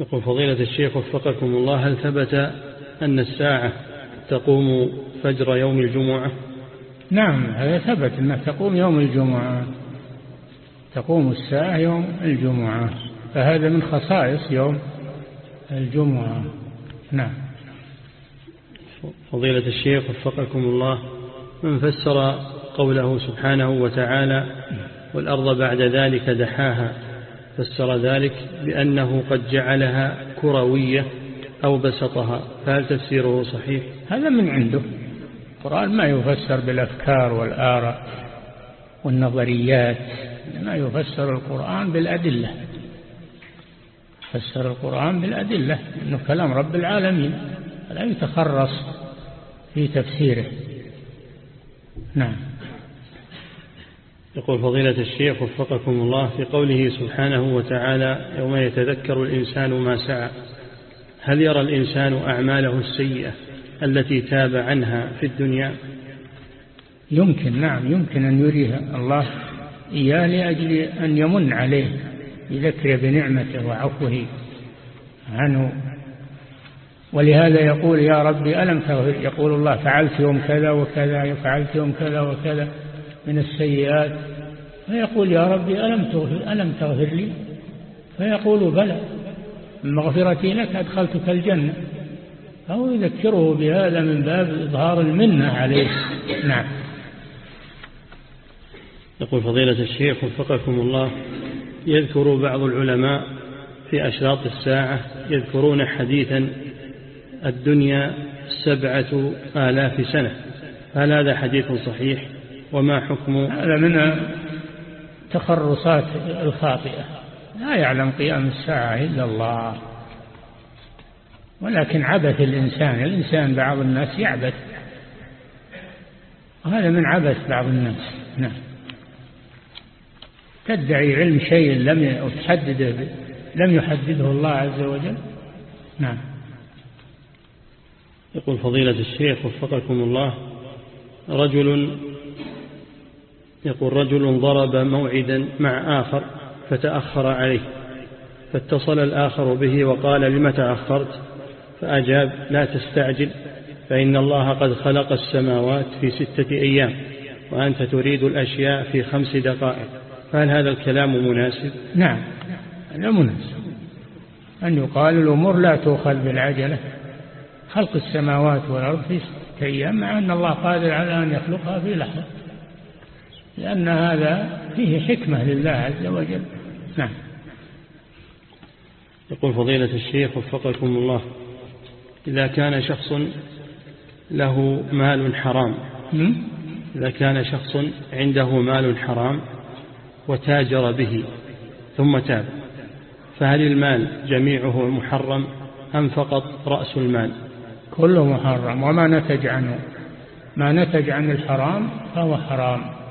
يقول فضيلة الشيخ وفقكم الله هل ثبت أن الساعة تقوم فجر يوم الجمعة؟ نعم هذا ثبت أنها تقوم يوم الجمعة. تقوم الساعة يوم الجمعة. فهذا من خصائص يوم الجمعة. نعم. فضيلة الشيخ وفقكم الله من فسر قوله سبحانه وتعالى والأرض بعد ذلك دحاها. فسر ذلك بأنه قد جعلها كروية أو بسطها. فهل تفسيره صحيح؟ هذا من عنده. القرآن ما يفسر بالأفكار والآراء والنظريات ما يفسر القرآن بالأدلة. فسر القرآن بالأدلة إنه كلام رب العالمين لا يتخرص في تفسيره. نعم. يقول فضيلة الشيخ وفقكم الله في قوله سبحانه وتعالى يوم يتذكر الإنسان ما سعى. هل يرى الإنسان أعماله السيئة التي تاب عنها في الدنيا؟ يمكن نعم يمكن أن يريها الله إياه لأجل أن يمن عليه يذكر بنعمته وعفوه عنه. ولهذا يقول يا ربي ألم تغفر؟ يقول الله فعلت يوم كذا وكذا فعلت يوم كذا وكذا. من السيئات فيقول يا ربي ألم تغفر, ألم تغفر لي؟ فيقول بلى. من مغفرتي لك أدخلتك الجنة. أو يذكره بهذا من باب إظهار المنة عليه. نعم. يقول فضيلة الشيخ وفقكم الله يذكر بعض العلماء في أشراط الساعة يذكرون حديثا الدنيا سبعة آلاف سنة. هل هذا حديث صحيح؟ وما حكم؟ هذا من تخرصات الخاطئة. لا يعلم قيام الساعة إلا الله. ولكن عبث الإنسان الإنسان بعض الناس يعبث. وهذا من عبث بعض الناس. نعم. تدعي علم شيء لم تحدده لم يحدده الله عز وجل؟ نعم. يقول فضيلة الشيخ وفقكم الله رجل يقول رجل ضرب موعدا مع آخر فتأخر عليه فاتصل الآخر به وقال لم تأخرت؟ فأجاب لا تستعجل فإن الله قد خلق السماوات في ستة أيام وأنت تريد الأشياء في خمس دقائق. فهل هذا الكلام مناسب؟ نعم هذا مناسب. أن يقال الأمور لا تؤخذ بالعجلة. خلق السماوات والأرض في ستة أيام مع أن الله قادر على أن يخلقها في لحظة. لأن هذا فيه حكمة لله عز وجل. نعم. يقول فضيلة الشيخ وفقكم الله إذا كان شخص له مال حرام إذا كان شخص عنده مال حرام وتاجر به ثم تاب فهل المال جميعه محرم أم فقط رأس المال؟ كله محرم وما نتج عنه. ما نتج عن الحرام فهو حرام.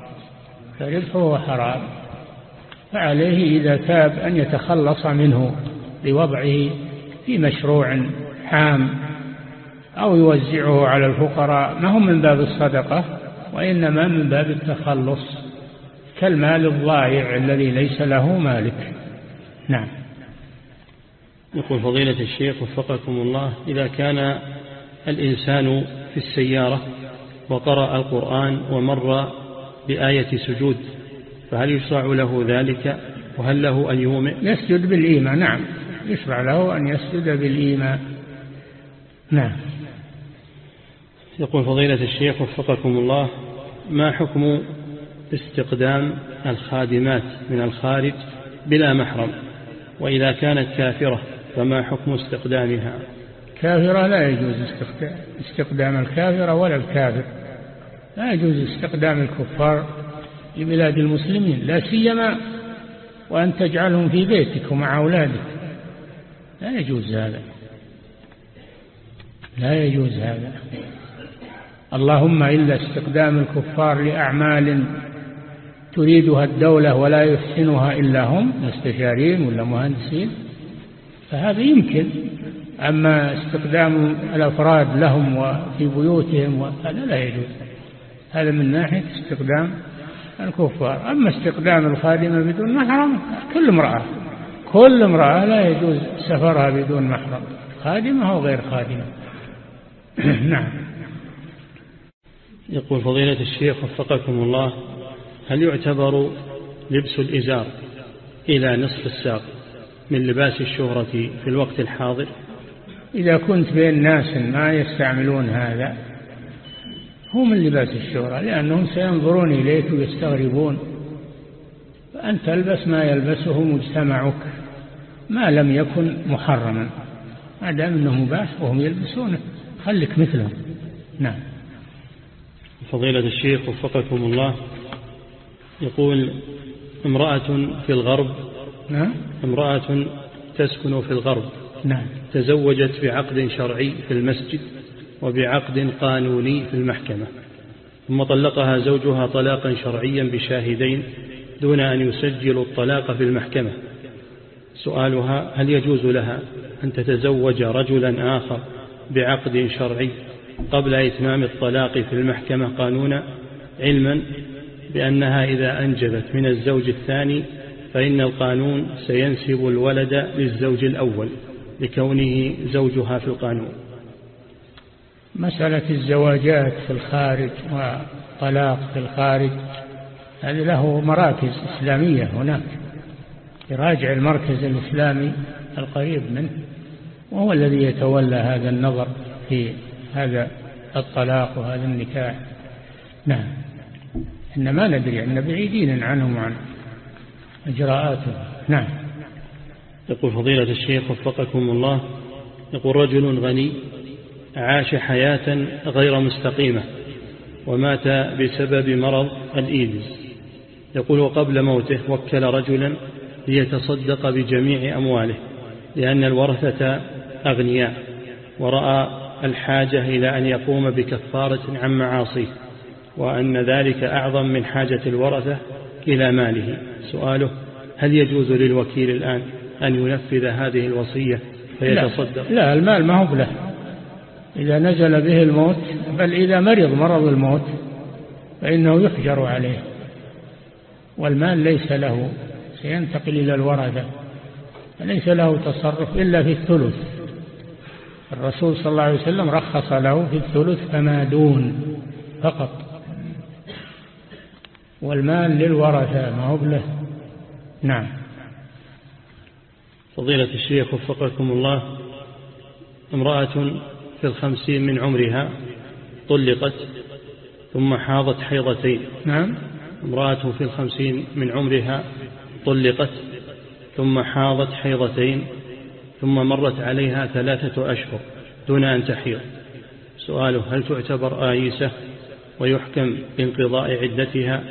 فربحه حرام. فعليه إذا تاب أن يتخلص منه بوضعه في مشروع عام أو يوزعه على الفقراء. ما هو من باب الصدقة وإنما من باب التخلص. كالمال الضائع الذي ليس له مالك. نعم. يقول فضيلة الشيخ وفقكم الله إذا كان الإنسان في السيارة وقرأ القرآن ومر بآية سجود فهل يشرع له ذلك؟ وهل له أن يومئ يسجد بالإيمان نعم. يشرع له أن يسجد بالإيمان. نعم. يقول فضيلة الشيخ وفقكم الله ما حكم استقدام الخادمات من الخارج بلا محرم؟ وإذا كانت كافرة فما حكم استقدامها؟ كافرة لا يجوز استقدام الكافرة ولا الكافر. لا يجوز استقدام الكفار في بلاد المسلمين لا سيما وأن تجعلهم في بيتك ومع أولادك. لا يجوز هذا. لا يجوز هذا. اللهم إلا استقدام الكفار لأعمال تريدها الدولة ولا يحسنها إلا هم مستشارين ولا مهندسين فهذا يمكن. أما استخدام الأفراد لهم وفي بيوتهم هذا لا يجوز. هذا من ناحية استخدام الكفار. أما استخدام الخادمة بدون محرم كل امرأة كل امرأة لا يجوز سفرها بدون محرم. خادمة أو غير خادمة. نعم. يقول فضيلة الشيخ وفقكم الله هل يعتبر لبس الإزار إلى نصف الساق من لباس الشهرة في الوقت الحاضر؟ إذا كنت بين ناس ما يستعملون هذا هو من لباس الشهرة لأنهم سينظرون إليك ويستغربون. فأنت تلبس ما يلبسه مجتمعك ما لم يكن محرما. ما دام إنه مباح وهم يلبسونه. خليك مثلهم نعم. فضيلة الشيخ وفقكم الله يقول امرأة في الغرب نعم. امرأة تسكن في الغرب نعم. تزوجت بعقد شرعي في المسجد. وبعقد قانوني في المحكمة ثم طلقها زوجها طلاقا شرعيا بشاهدين دون أن يسجلوا الطلاق في المحكمة. سؤالها هل يجوز لها أن تتزوج رجلا آخر بعقد شرعي قبل إتمام الطلاق في المحكمة قانونا؟ علما بأنها إذا أنجبت من الزوج الثاني فإن القانون سينسب الولد للزوج الأول لكونه زوجها في القانون. مسألة الزواجات في الخارج وطلاق في الخارج هذه له مراكز إسلامية هناك. يراجع المركز الإسلامي القريب منه وهو الذي يتولى هذا النظر في هذا الطلاق وهذا النكاح. نعم. إن ما ندري أن بعيدين عنهم وعن إجراءاته نعم. يقول فضيلة الشيخ وفقكم الله يقول رجل غني عاش حياة غير مستقيمة ومات بسبب مرض الإيدز. يقول وقبل موته وكل رجلا ليتصدق بجميع أمواله لأن الورثة أغنياء. ورأى الحاجة إلى أن يقوم بكفارة عن معاصيه وأن ذلك أعظم من حاجة الورثة إلى ماله. سؤاله هل يجوز للوكيل الآن أن ينفذ هذه الوصية فيتصدق؟ لا, لا المال ما هو له إذا نزل به الموت بل إذا مرض مرض الموت فإنه يحجر عليه. والمال ليس له سينتقل إلى الورثة. فليس له تصرف إلا في الثلث. الرسول صلى الله عليه وسلم رخص له في الثلث فما دون فقط. والمال للورثة ما هو له نعم. فضيلة الشيخ وفقكم الله امرأة في الخمسين من عمرها طلقت ثم حاضت حيضتين. نعم. امرأة في الخمسين من عمرها طلقت ثم حاضت حيضتين ثم مرت عليها ثلاثة أشهر دون أن تحيض. سؤاله هل تعتبر آيسة ويحكم بانقضاء عدتها؟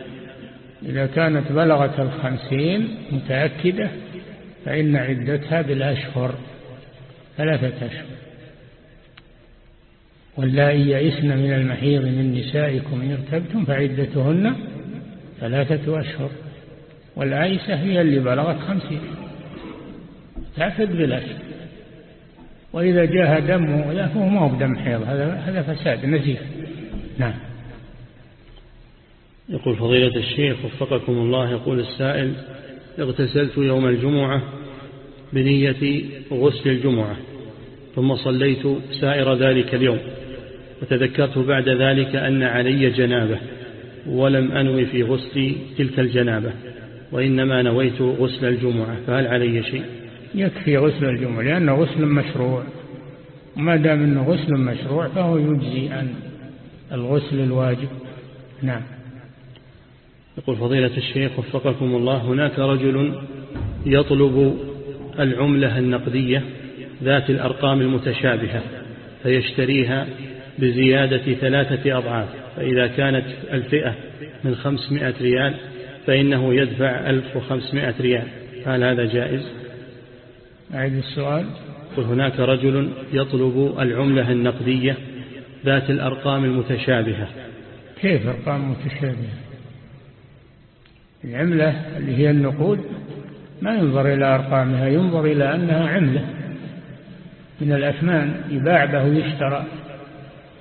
إذا كانت بلغت الخمسين متأكدة فإن عدتها بالأشهر ثلاثة أشهر. واللائي يئسن من المحيض من نسائكم إن ارتبتم فعدتهن ثلاثة أشهر. والعائسة هي اللي بلغت خمسين. تعتد بالأشهر وإذا جاء دم فهو ما هو بدم حيض هذا هذا فساد نزيف. نعم. يقول فضيلة الشيخ وفقكم الله يقول السائل اغتسلت يوم الجمعة بنية غسل الجمعة ثم صليت سائر ذلك اليوم. وتذكرت بعد ذلك أن علي جنابة ولم أنوي في غسل تلك الجنابة وإنما نويت غسل الجمعة فهل علي شيء؟ يكفي غسل الجمعة لأنه غسل مشروع. وما دام أنه غسل مشروع فهو يجزي عن الغسل الواجب. نعم. يقول فضيلة الشيخ وفقكم الله هناك رجل يطلب العملة النقدية ذات الأرقام المتشابهة فيشتريها بزيادة ثلاثة أضعاف فإذا كانت الفئة من خمسمائة ريال فإنه يدفع ألف وخمسمائة ريال. هل هذا جائز؟ أعيد السؤال. قل هناك رجل يطلب العملة النقدية ذات الأرقام المتشابهة. كيف أرقام متشابهة؟ العملة اللي هي النقود ما ينظر إلى أرقامها ينظر إلى أنها عملة. من الأثمان يباع به ويشترى.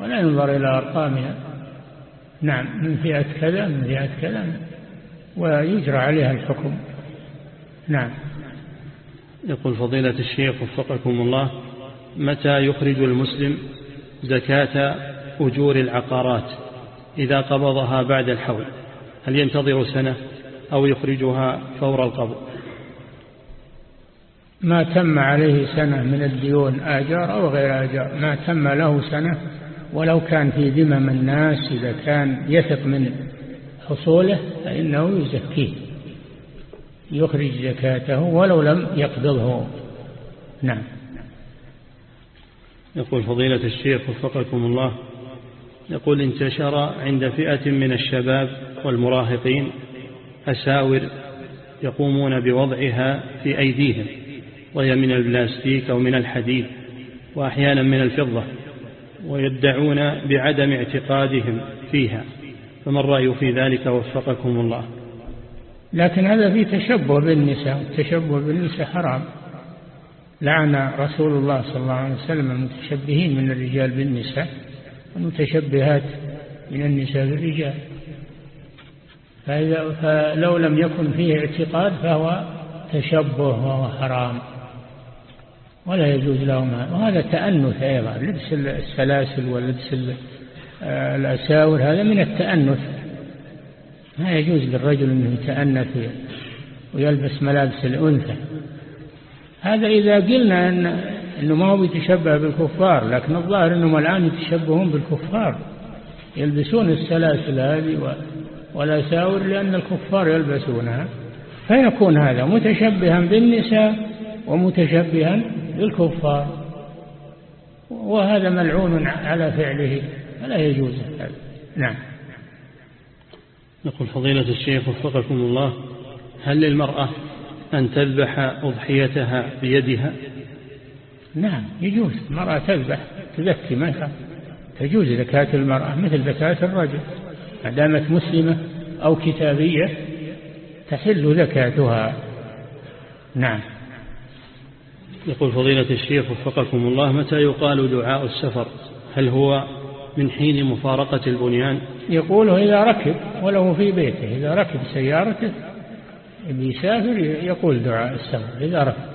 ولا ينظر إلى أرقامها. نعم من فئة كذا من فئة كذا ويجرى عليها الحكم. نعم. يقول فضيلة الشيخ وفقكم الله متى يخرج المسلم زكاة أجور العقارات إذا قبضها بعد الحول؟ هل ينتظر سنة أو يخرجها فور القبض؟ ما تم عليه سنة من الديون آجار أو غير آجار. ما تم له سنة ولو كان في ذمم الناس إذا كان يثق من حصوله فإنه يزكيه يخرج زكاته ولو لم يقبضه. نعم. يقول فضيلة الشيخ وفقكم الله يقول انتشر عند فئة من الشباب والمراهقين أساور يقومون بوضعها في أيديهم وهي من البلاستيك أو من الحديد وأحيانا من الفضة. ويدعون بعدم اعتقادهم فيها. فما الرأي في ذلك وفقكم الله؟ لكن هذا فيه تشبه بالنساء التشبه بالنساء حرام. لعن رسول الله صلى الله عليه وسلم المتشبهين من الرجال بالنساء والمتشبهات من النساء بالرجال. فلو لم يكن فيه اعتقاد فهو تشبه وهو حرام. ولا يجوز لهم وهذا تأنث أيضا. لبس السلاسل ولبس الأساور هذا من التأنث. ما يجوز للرجل أنه يتأنث ويلبس ملابس الأنثى. هذا إذا قلنا أن أنه ما هو بيتشبه بالكفار لكن الظاهر أنهم الآن يتشبهون بالكفار. يلبسون السلاسل هذه والأساور لأن الكفار يلبسونها. فيكون هذا متشبها بالنساء ومتشبها بالكفار وهذا ملعون على فعله فلا يجوز. هذا نعم. يقول فضيلة الشيخ وفقكم الله هل للمرأة أن تذبح أضحيتها بيدها؟ نعم يجوز. المرأة تذبح تذكي ما تجوز زكاة المرأة مثل زكاة الرجل. ما دامت مسلمة أو كتابية تحل زكاتها. نعم. يقول فضيلة الشيخ وفقكم الله متى يقال دعاء السفر؟ هل هو من حين مفارقة البنيان؟ يقوله إذا ركب وله في بيته إذا ركب سيارته بيسافر يقول دعاء السفر إذا ركب.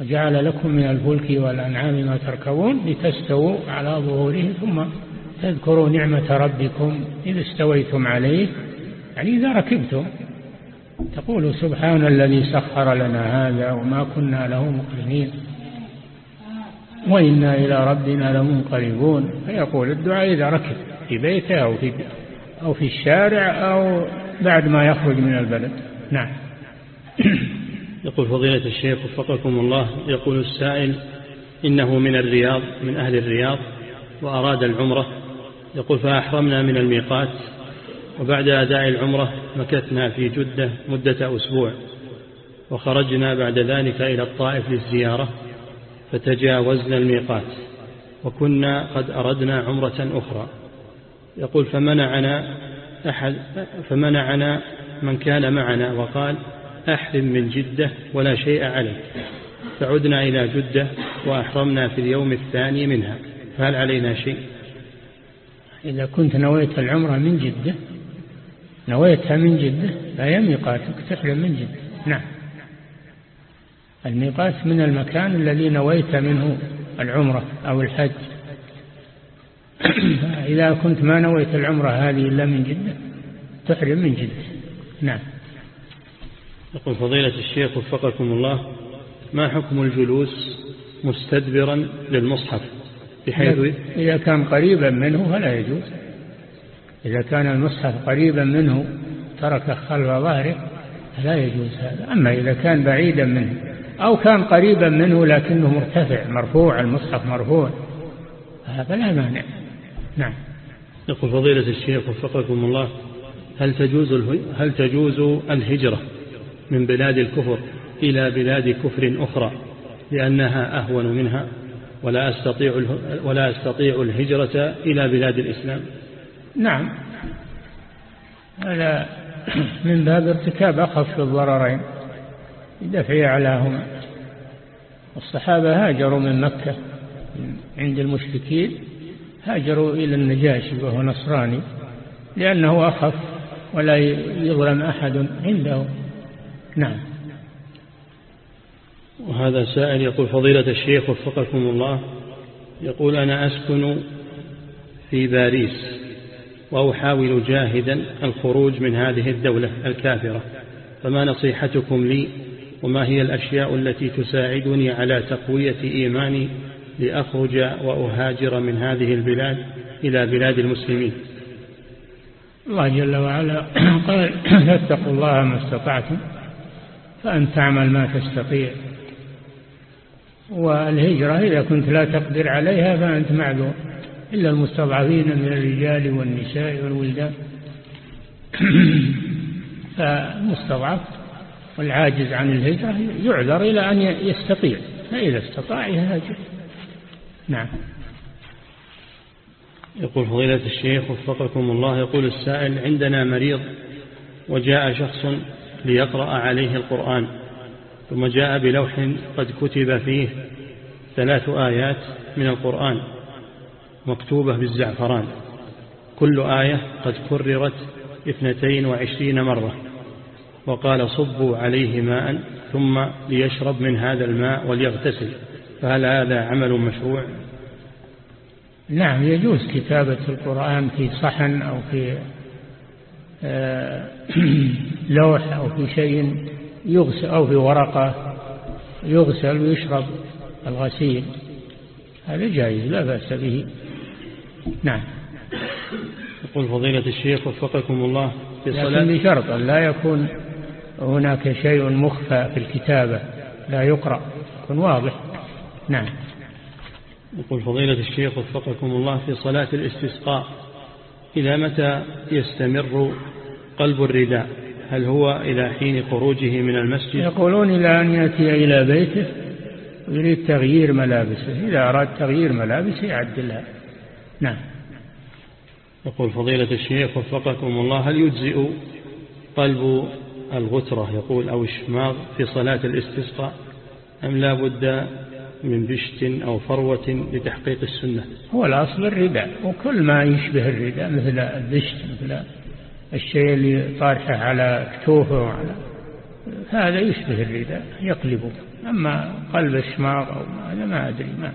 وجعل لكم من الفلك والأنعام ما تركبون لتستووا على ظهوره ثم تذكروا نعمة ربكم إذا استويتم عليه يعني إذا ركبتم. تقول سبحان الذي سخر لنا هذا وما كنا له مقرنين. وإنا إلى ربنا لمنقلبون. فيقول الدعاء إذا ركب في بيته أو في, أو في الشارع أو بعد ما يخرج من البلد. نعم. يقول فضيلة الشيخ وفقكم الله يقول السائل إنه من الرياض من أهل الرياض وأراد العمرة. يقول فأحرمنا من الميقات. وبعد أداء العمرة مكثنا في جدة مدة أسبوع وخرجنا بعد ذلك إلى الطائف للزيارة فتجاوزنا الميقات وكنا قد أردنا عمرة أخرى. يقول فمنعنا أحد فمنعنا من كان معنا وقال أحرم من جدة ولا شيء عليك فعدنا إلى جدة وأحرمنا في اليوم الثاني منها فهل علينا شيء؟ إذا كنت نويت العمرة من جدة نويتها من جدة فهي ميقاتك تحرم من جدة. نعم. الميقات من المكان الذي نويت منه العمرة أو الحج. إذا كنت ما نويت العمرة هذه إلا من جدة تحرم من جدة. نعم. يقول فضيلة الشيخ وفقكم الله ما حكم الجلوس مستدبرا للمصحف؟ بحيث إذا كان قريبا منه فلا يجوز. إذا كان المصحف قريبا منه ترك خلف ظهره لا يجوز هذا. أما إذا كان بعيدا منه أو كان قريبا منه لكنه مرتفع مرفوع المصحف مرفوع هذا لا مانع. نعم. يقول فضيلة الشيخ وفقكم الله هل تجوز هل تجوز الهجرة من بلاد الكفر إلى بلاد كفر أخرى لأنها أهون منها ولا أستطيع ولا أستطيع الهجرة إلى بلاد الإسلام؟ نعم. هذا من باب ارتكاب أخف الضررين بدفع أعلاهما. الصحابة هاجروا من مكة عند المشركين هاجروا إلى النجاشي وهو نصراني لأنه أخف ولا يظلم أحد عنده. نعم. وهذا سائل يقول فضيلة الشيخ وفقكم الله يقول أنا أسكن في باريس. وأحاول جاهدا الخروج من هذه الدولة الكافرة. فما نصيحتكم لي؟ وما هي الأشياء التي تساعدني على تقوية إيماني لأخرج وأهاجر من هذه البلاد إلى بلاد المسلمين؟ الله جل وعلا قال فاتقوا الله ما استطعتم فأن تعمل ما تستطيع. والهجرة إذا كنت لا تقدر عليها فأنت معذور. إلا المستضعفين من الرجال والنساء والولدان. فالمستضعف والعاجز عن الهجرة يعذر إلى أن يستطيع فإذا استطاع يهاجر. نعم. يقول فضيلة الشيخ وفقكم الله يقول السائل عندنا مريض وجاء شخص ليقرأ عليه القرآن ثم جاء بلوح قد كتب فيه ثلاث آيات من القرآن. مكتوبة بالزعفران. كل آية قد كررت اثنتين وعشرين مرة. وقال صبوا عليه ماء ثم ليشرب من هذا الماء وليغتسل. فهل هذا عمل مشروع؟ نعم يجوز كتابة القرآن في صحن أو في آه، لوح أو في شيء يغسل أو في ورقة يغسل ويشرب الغسيل. هذا جائز لا بأس به. نعم. يقول فضيلة الشيخ وفقكم الله في الصلاة. لكن بشرط أن لا يكون هناك شيء مخفى في الكتابة لا يقرأ يكون واضح. نعم. يقول فضيلة الشيخ وفقكم الله في صلاة الاستسقاء إلى متى يستمر قلب الرداء؟ هل هو إلى حين خروجه من المسجد؟ يقولون إلى أن يأتي إلى بيته ويريد تغيير ملابسه إذا أراد تغيير ملابسه يعدلها. نعم. يقول فضيلة الشيخ وفقكم الله هل يجزئ قلب الغترة يقول أو الشماغ في صلاة الاستسقاء أم لا بد من بشت أو فروة لتحقيق السنة؟ هو الأصل الرداء وكل ما يشبه الرداء مثل البشت مثل الشيء اللي طارحه على كتوفه وعلى هذا يشبه الرداء يقلبه. أما قلب الشماغ أو هذا ما أدري ما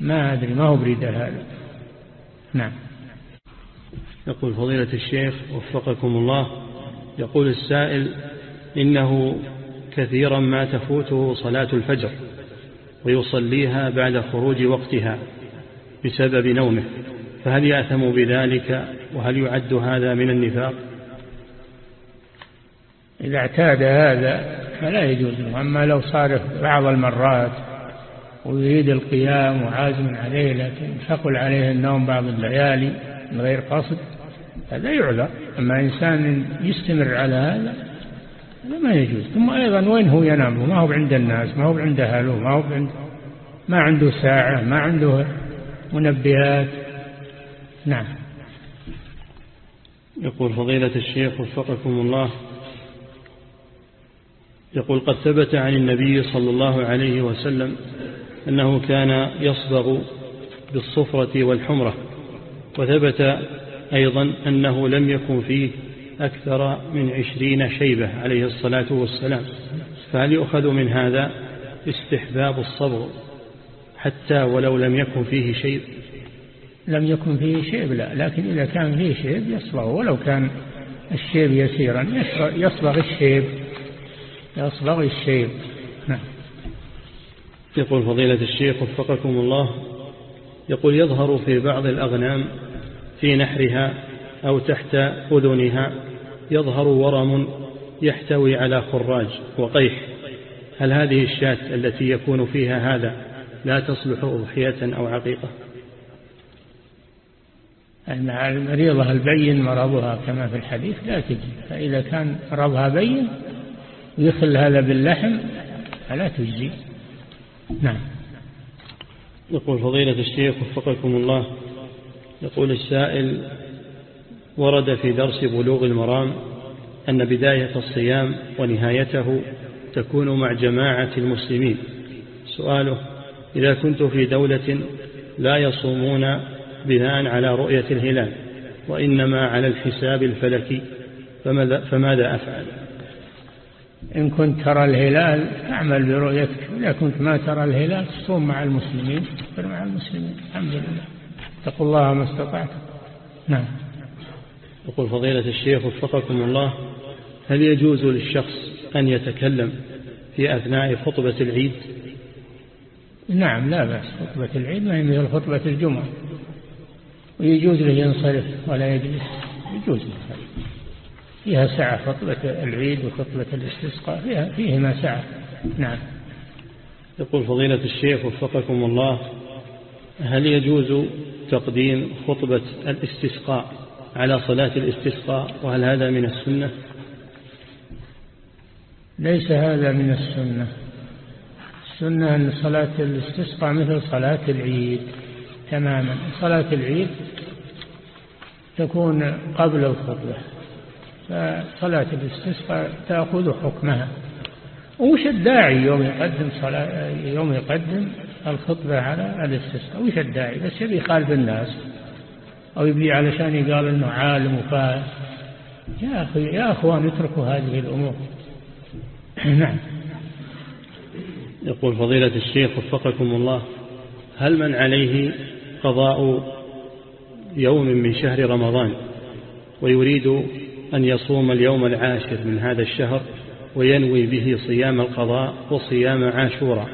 ما أدري ما هو بريدة هذا. نعم. يقول فضيلة الشيخ وفقكم الله يقول السائل إنه كثيرا ما تفوته صلاة الفجر ويصليها بعد خروج وقتها بسبب نومه فهل يأثم بذلك وهل يعد هذا من النفاق؟ إذا اعتاد هذا فلا يجوز له أما لو صار بعض المرات ويريد القيام وعازم عليه لكن ثقل عليه النوم بعض الليالي من غير قصد هذا يعذر. أما إنسان يستمر على هذا هذا ما يجوز. ثم أيضا وين هو ينام؟ ما هو عند الناس ما هو عند أهله ما هو عند ما عنده ساعة ما عنده منبهات. نعم. يقول فضيلة الشيخ وفقكم الله يقول قد ثبت عن النبي صلى الله عليه وسلم أنه كان يصبغ بالصفرة والحمرة وثبت أيضا أنه لم يكن فيه أكثر من عشرين شيبة عليه الصلاة والسلام. فهل يؤخذ من هذا استحباب الصبغ حتى ولو لم يكن فيه شيء؟ لم يكن فيه شيء لا. لكن إذا كان فيه شيء يصبغ ولو كان الشيب يسيرا يصبغ الشيب يصبغ الشيب. يقول فضيلة الشيخ وفقكم الله يقول يظهر في بعض الأغنام في نحرها أو تحت أذنها يظهر ورم يحتوي على خراج وقيح. هل هذه الشاة التي يكون فيها هذا لا تصلح أضحية أو عقيقة؟ أن المريضة البين مرضها كما في الحديث لا تجي فإذا كان مرضها بين ويخل هذا باللحم فلا تجزي. نعم. يقول فضيلة الشيخ وفقكم الله يقول السائل ورد في درس بلوغ المرام أن بداية الصيام ونهايته تكون مع جماعة المسلمين. سؤاله إذا كنت في دولة لا يصومون بناء على رؤية الهلال وإنما على الحساب الفلكي فماذا, أفعل؟ إن كنت ترى الهلال اعمل برؤيتك إذا كنت ما ترى الهلال تصوم مع المسلمين مع المسلمين الحمد لله. اتقوا الله ما استطعتم. نعم. يقول فضيلة الشيخ وفقكم الله هل يجوز للشخص أن يتكلم في أثناء خطبة العيد؟ نعم لا بأس. خطبة العيد ما هي مثل خطبة الجمعة. ويجوز له ينصرف ولا يجلس. يجوز له. فيها سعة خطبة العيد وخطبة الاستسقاء فيها فيهما سعة. نعم. يقول فضيلة الشيخ وفقكم الله هل يجوز تقديم خطبة الاستسقاء على صلاة الاستسقاء وهل هذا من السنة؟ ليس هذا من السنة. السنة أن صلاة الاستسقاء مثل صلاة العيد تماما. صلاة العيد تكون قبل الخطبة. فصلاة الاستسقاء تأخذ حكمها. وش الداعي يوم يقدم صلاة يوم يقدم الخطبة على الاستسقاء؟ وش الداعي؟ بس يبي يخالف الناس. أو يبي علشان يقال أنه عالم وفاهم يا أخي يا أخوان اتركوا هذه الأمور. نعم. يقول فضيلة الشيخ وفقكم الله هل من عليه قضاء يوم من شهر رمضان ويريد أن يصوم اليوم العاشر من هذا الشهر وينوي به صيام القضاء وصيام عاشوراء.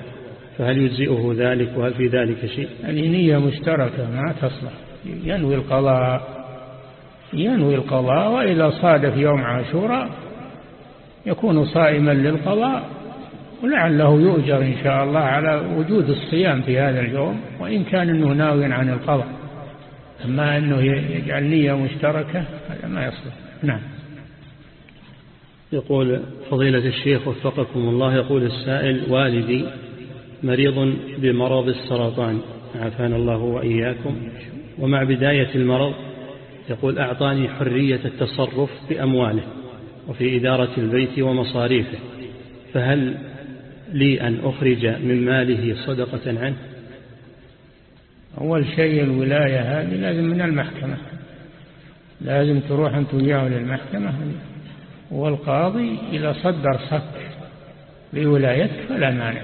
فهل يجزئه ذلك وهل في ذلك شيء؟ يعني نية مشتركة ما تصلح. ينوي القضاء ينوي القضاء وإذا صادف يوم عاشوراء يكون صائما للقضاء ولعله يؤجر إن شاء الله على وجود الصيام في هذا اليوم وإن كان أنه ناوي عن القضاء. أما أنه يجعل نية مشتركة هذا ما يصلح. نعم. يقول فضيلة الشيخ وفقكم الله يقول السائل والدي مريض بمرض السرطان عافانا الله وإياكم. ومع بداية المرض يقول أعطاني حرية التصرف بأمواله وفي إدارة البيت ومصاريفه فهل لي أن أخرج من ماله صدقة عنه؟ أول شيء الولاية هذه لازم من المحكمة. لازم تروح أنت وياه للمحكمة والقاضي إذا صدر صك بولايتك فلا مانع.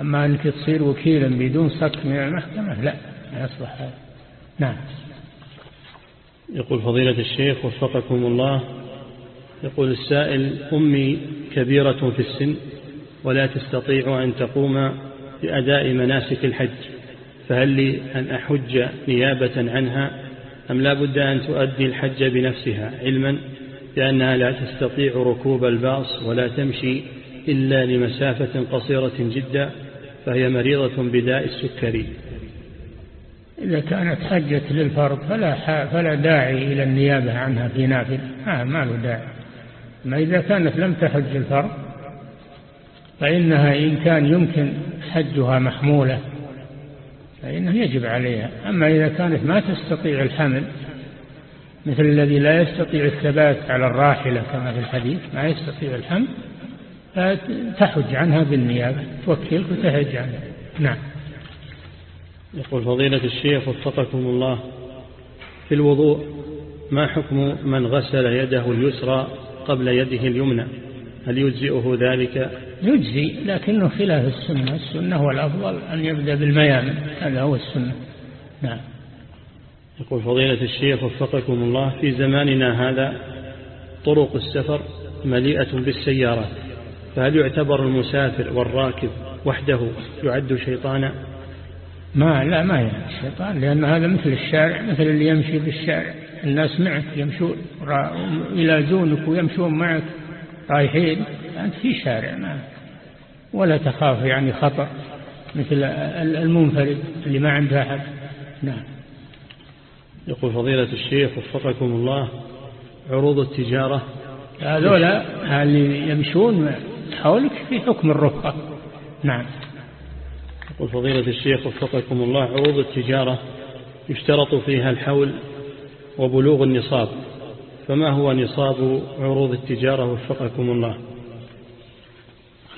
أما أنك تصير وكيلا بدون صك من المحكمة لا لا يصلح هذا. نعم. يقول فضيلة الشيخ وفقكم الله يقول السائل أمي كبيرة في السن ولا تستطيع أن تقوم بأداء مناسك الحج فهل لي أن أحج نيابة عنها أم لا بد أن تؤدي الحج بنفسها علما بأنها لا تستطيع ركوب الباص ولا تمشي إلا لمسافة قصيرة جدا فهي مريضة بداء السكري إذا كانت حجت للفرض فلا, فلا داعي إلى النيابة عنها في نافل ما, ما له داعي. ما إذا كانت لم تحج الفرض فإنها إن كان يمكن حجها محمولة. فإنه يجب عليها. أما إذا كانت ما تستطيع الحمل مثل الذي لا يستطيع الثبات على الراحلة كما في الحديث ما يستطيع الحمل فتحج عنها بالنيابة توكلك وتحج عنها. نعم. يقول فضيلة الشيخ وفقكم الله في الوضوء ما حكم من غسل يده اليسرى قبل يده اليمنى؟ هل يجزئه ذلك؟ يجزي لكنه خلاف السنة. السنة هو الأفضل أن يبدأ بالميامن هذا هو السنة. نعم. يقول فضيلة الشيخ وفقكم الله في زماننا هذا طرق السفر مليئة بالسيارات فهل يعتبر المسافر والراكب وحده يعد شيطانا؟ ما لا ما يعني الشيطان لأن هذا مثل الشارع مثل اللي يمشي في الشارع. الناس معك يمشون يلازونك ويمشون معك. رايحين. أنت في شارع ما. ولا تخاف يعني خطر مثل المنفرد اللي ما عنده أحد. نعم. يقول فضيلة الشيخ وفقكم الله عروض التجارة. هذولا اللي يمشون حولك في حكم الرفقة نعم. يقول فضيلة الشيخ وفقكم الله عروض التجارة يشترط فيها الحول وبلوغ النصاب. فما هو نصاب عروض التجارة وفقكم الله؟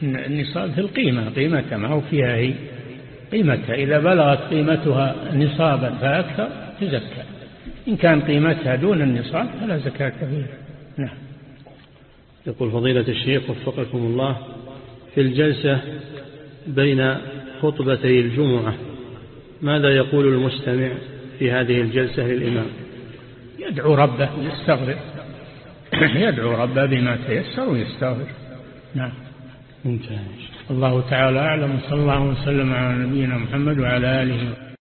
النصاب في القيمة قيمتها ما هو فيها هي قيمتها. إذا بلغت قيمتها نصابا فأكثر تزكى. إن كان قيمتها دون النصاب فلا زكاة فيها نعم. يقول فضيلة الشيخ وفقكم الله في الجلسة بين خطبتي الجمعة ماذا يقول المستمع في هذه الجلسة للإمام؟ يدعو ربه يستغفر يدعو ربه بما تيسر ويستغفر. نعم. انتهى الله تعالى أعلم صلى الله وسلم على نبينا محمد وعلى آله